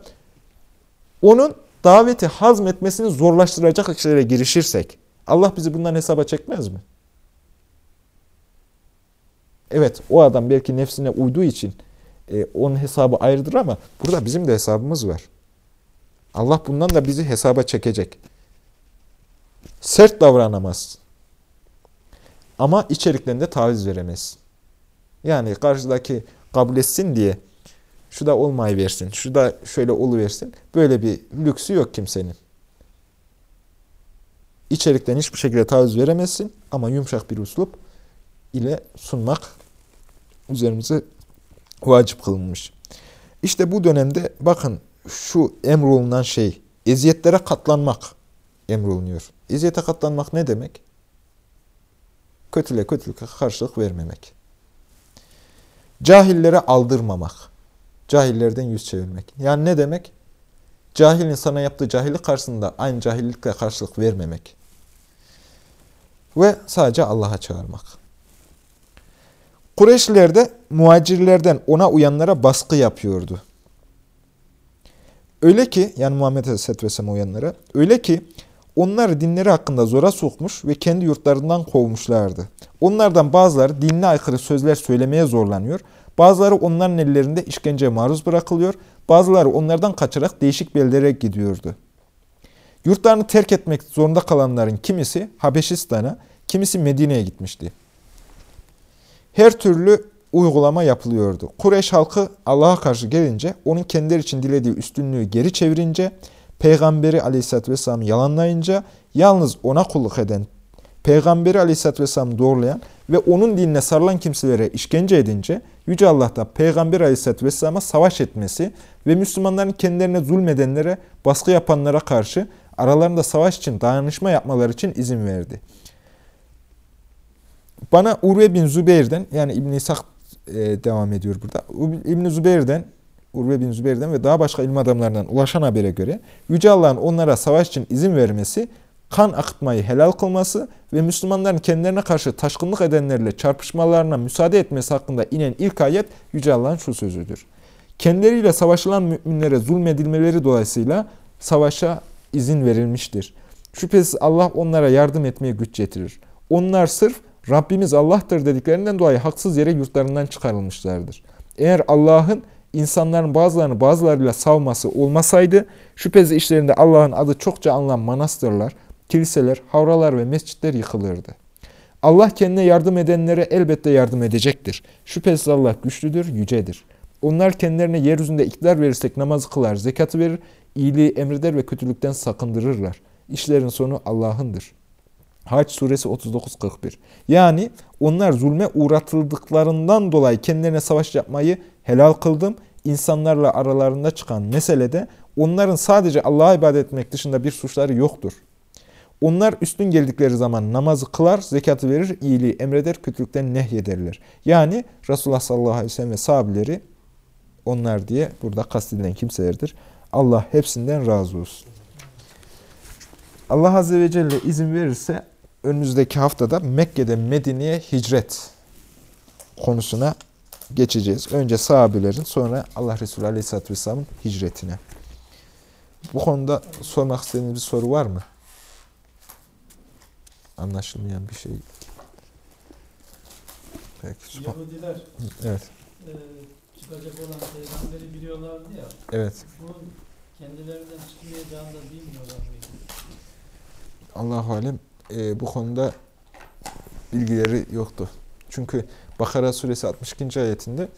Onun daveti hazmetmesini zorlaştıracak işlere girişirsek Allah bizi bundan hesaba çekmez mi? Evet o adam belki nefsine uyduğu için e, onun hesabı ayrıdır ama burada bizim de hesabımız var. Allah bundan da bizi hesaba çekecek. Sert davranamaz. Ama içeriklerinde taviz veremez. Yani karşıdaki kabul etsin diye şu da olmayı versin, şu da şöyle oluversin. Böyle bir lüksü yok kimsenin. İçerikten hiçbir şekilde taviz veremezsin ama yumuşak bir uslup ile sunmak üzerimize vacip kılınmış. İşte bu dönemde bakın şu emrolunan şey, eziyetlere katlanmak emrolunuyor. eziyete katlanmak ne demek? Kötüle kötülük karşılık vermemek. Cahillere aldırmamak. Cahillerden yüz çevirmek. Yani ne demek? Cahilin sana yaptığı cahillik karşısında aynı cahillikle karşılık vermemek. Ve sadece Allah'a çağırmak. Kureyşliler de muhacirlerden ona uyanlara baskı yapıyordu. Öyle ki, yani Muhammed Aleyhisselatü Vesselam uyanlara, öyle ki onları dinleri hakkında zora sokmuş ve kendi yurtlarından kovmuşlardı. Onlardan bazıları dinine aykırı sözler söylemeye zorlanıyor, bazıları onların ellerinde işkenceye maruz bırakılıyor, bazıları onlardan kaçarak değişik beldere gidiyordu. Yurtlarını terk etmek zorunda kalanların kimisi Habeşistan'a, kimisi Medine'ye gitmişti. Her türlü uygulama yapılıyordu. Kureyş halkı Allah'a karşı gelince, onun kendileri için dilediği üstünlüğü geri çevirince, Peygamberi aleyhissalatü vesselam'ı yalanlayınca, yalnız ona kulluk eden, Peygamberi aleyhissalatü vesselam'ı doğrulayan ve onun dinine sarılan kimselere işkence edince, Yüce Allah da Peygamber aleyhissalatü vesselam'a savaş etmesi ve Müslümanların kendilerine zulmedenlere, baskı yapanlara karşı aralarında savaş için dayanışma yapmaları için izin verdi. Bana Urve bin Zübeyir'den yani İbn İshak e, devam ediyor burada. İbn Zübeyir'den Urve bin Zübeyir'den ve daha başka ilim adamlarından ulaşan habere göre Yüce Allah'ın onlara savaş için izin vermesi, kan akıtmayı helal kılması ve Müslümanların kendilerine karşı taşkınlık edenlerle çarpışmalarına müsaade etmesi hakkında inen ilk ayet Yüce Allah'ın şu sözüdür. Kendileriyle savaşılan müminlere zulmedilmeleri dolayısıyla savaşa izin verilmiştir. Şüphesiz Allah onlara yardım etmeye güç getirir. Onlar sırf Rabbimiz Allah'tır dediklerinden dolayı haksız yere yurtlarından çıkarılmışlardır. Eğer Allah'ın insanların bazılarını bazılarıyla savması olmasaydı, şüphesiz işlerinde Allah'ın adı çokça anılan manastırlar, kiliseler, havralar ve mescitler yıkılırdı. Allah kendine yardım edenlere elbette yardım edecektir. Şüphesiz Allah güçlüdür, yücedir. Onlar kendilerine yeryüzünde iktidar verirsek namazı kılar, zekatı verir, iyiliği emreder ve kötülükten sakındırırlar. İşlerin sonu Allah'ındır. Haç suresi 39-41. Yani onlar zulme uğratıldıklarından dolayı kendilerine savaş yapmayı helal kıldım. İnsanlarla aralarında çıkan meselede onların sadece Allah'a ibadet etmek dışında bir suçları yoktur. Onlar üstün geldikleri zaman namazı kılar, zekatı verir, iyiliği emreder, kötülükten nehyederler. Yani Resulullah sallallahu aleyhi ve sellem ve sahabileri onlar diye burada kastedilen kimselerdir. Allah hepsinden razı olsun. Allah Azze ve Celle izin verirse önümüzdeki haftada Mekke'den Medine'ye hicret konusuna geçeceğiz. Önce sahabelerin sonra Allah Resulü Aleyhisselatü Vesselam'ın hicretine. Bu konuda sormak istediğiniz bir soru var mı? Anlaşılmayan bir şey. Peki. Yahudiler evet. e, çıkacak olan peygamberi biliyorlardı ya. Evet. Bunun kendilerinden çıkmayacağını da bilmiyorlar mıydı? Allahu alem e, bu konuda bilgileri yoktu. Çünkü Bakara suresi 62. ayetinde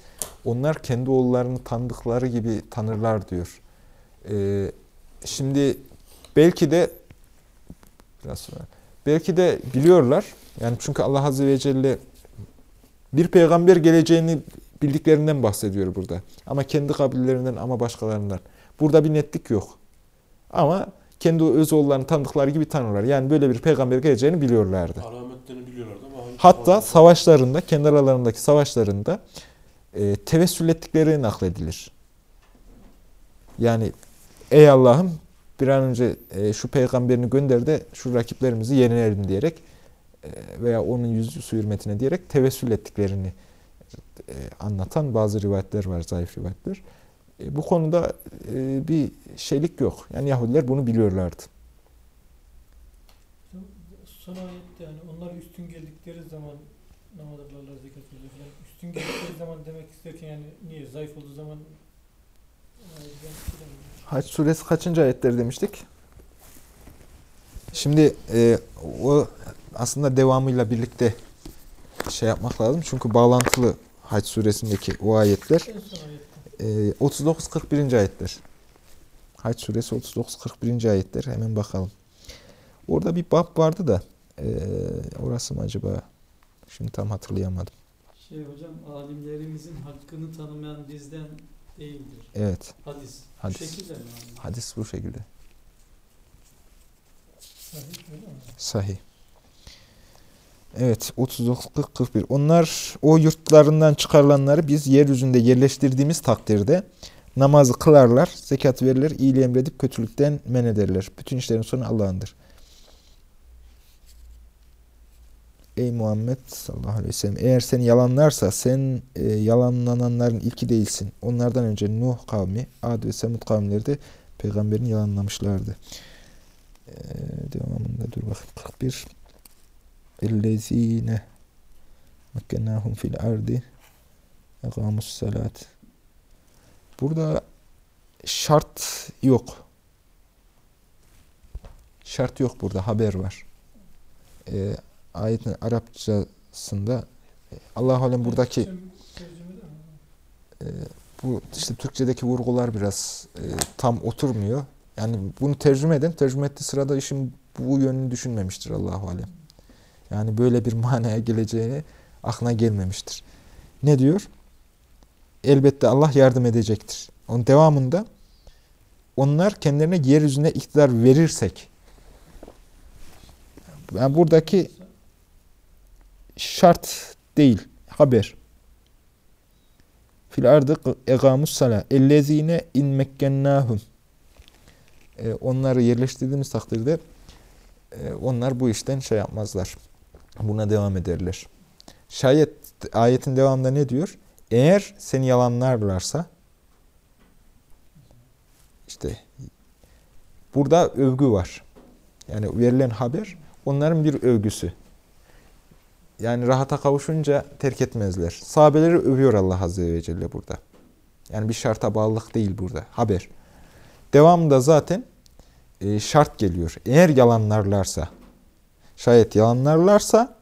onlar kendi oğullarını tanıdıkları gibi tanırlar diyor. E, şimdi belki de biraz sonra belki de biliyorlar. Yani çünkü Allah Azze ve Celle bir peygamber geleceğini bildiklerinden bahsediyor burada. Ama kendi kabillerinden ama başkalarından. Burada bir netlik yok. Ama kendi öz oğullarını tanıdıkları gibi tanırlar. Yani böyle bir peygamber geleceğini biliyorlardı. Ama Hatta savaşlarında, kendi aralarındaki savaşlarında e, tevessül ettikleri nakledilir. Yani ey Allah'ım bir an önce e, şu peygamberini gönder de şu rakiplerimizi yenelim diyerek e, veya onun yüzü su hürmetine diyerek tevessül ettiklerini e, anlatan bazı rivayetler var, zayıf rivayetler. E, bu konuda e, bir şeylik yok. Yani Yahudiler bunu biliyorlardı. Son yani onlar üstün geldikleri zaman namaz kılarlar, zekat verirler falan. Üstün geldikleri zaman demek isterken yani niye? Zayıf olduğu zaman Haç suresi kaçıncı ayetleri demiştik? Şimdi e, o aslında devamıyla birlikte şey yapmak lazım. Çünkü bağlantılı Haç suresindeki o ayetler. Ayette. 39-41. Ee, ayetler. Haç suresi 39-41. ayetler. Hemen bakalım. Orada bir bab vardı da e, orası mı acaba? Şimdi tam hatırlayamadım. Şey hocam alimlerimizin hakkını tanımayan bizden değildir. Evet. Hadis. Hadis. Bu şekilde mi? Hadis bu şekilde. Sahih öyle mi? Sahih. Evet 39 41. Onlar o yurtlarından çıkarılanları biz yeryüzünde yerleştirdiğimiz takdirde namazı kılarlar, zekat verirler, iyiliği emredip kötülükten men ederler. Bütün işlerin sonu Allah'ındır. Ey Muhammed sallallahu aleyhi ve sellem eğer seni yalanlarsa sen e, yalanlananların ilki değilsin. Onlardan önce Nuh kavmi, Ad ve Semud kavimleri de peygamberini yalanlamışlardı. E, devamında dur bakayım 41. Ellezine mekkenahum fil ardi egamus salat. Burada şart yok. Şart yok burada haber var. E, ayetin Arapçasında Allah alem buradaki e, bu işte Türkçedeki vurgular biraz e, tam oturmuyor. Yani bunu tercüme eden tercüme ettiği sırada işin bu yönünü düşünmemiştir Allahu alem. Yani böyle bir manaya geleceğini aklına gelmemiştir. Ne diyor? Elbette Allah yardım edecektir. Onun devamında onlar kendilerine yeryüzüne iktidar verirsek yani buradaki şart değil, haber. Fil ardı egamus sala ellezine in mekkennahum. Ee, Onları yerleştirdiğimiz takdirde e, onlar bu işten şey yapmazlar. Buna devam ederler. Şayet ayetin devamında ne diyor? Eğer seni yalanlarlarsa işte burada övgü var. Yani verilen haber onların bir övgüsü. Yani rahata kavuşunca terk etmezler. Sahabeleri övüyor Allah Azze ve Celle burada. Yani bir şarta bağlılık değil burada. Haber. Devamında zaten e, şart geliyor. Eğer yalanlarlarsa, şayet yalanlarlarsa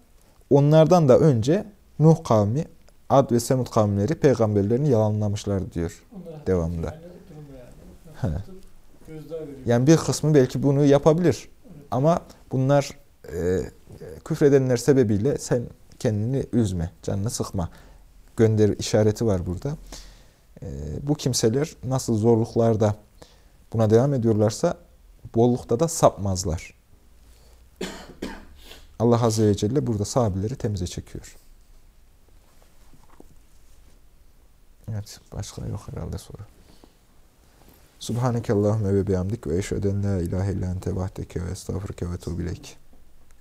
onlardan da önce Nuh kavmi, Ad ve Semud kavimleri peygamberlerini yalanlamışlar diyor. Onlar Devamında. Yani yani. Bir kısmı belki bunu yapabilir. Evet. Ama bunlar e, küfredenler sebebiyle sen kendini üzme, canını sıkma. Gönder işareti var burada. E, bu kimseler nasıl zorluklarda buna devam ediyorlarsa bollukta da sapmazlar. Allah Azze ve Celle burada sahabeleri temize çekiyor. Evet, başka yok herhalde soru. Subhaneke Allahümme ve bihamdik ve eşheden la ilahe illa ente vahdeke ve estağfurke ve tuğbilek.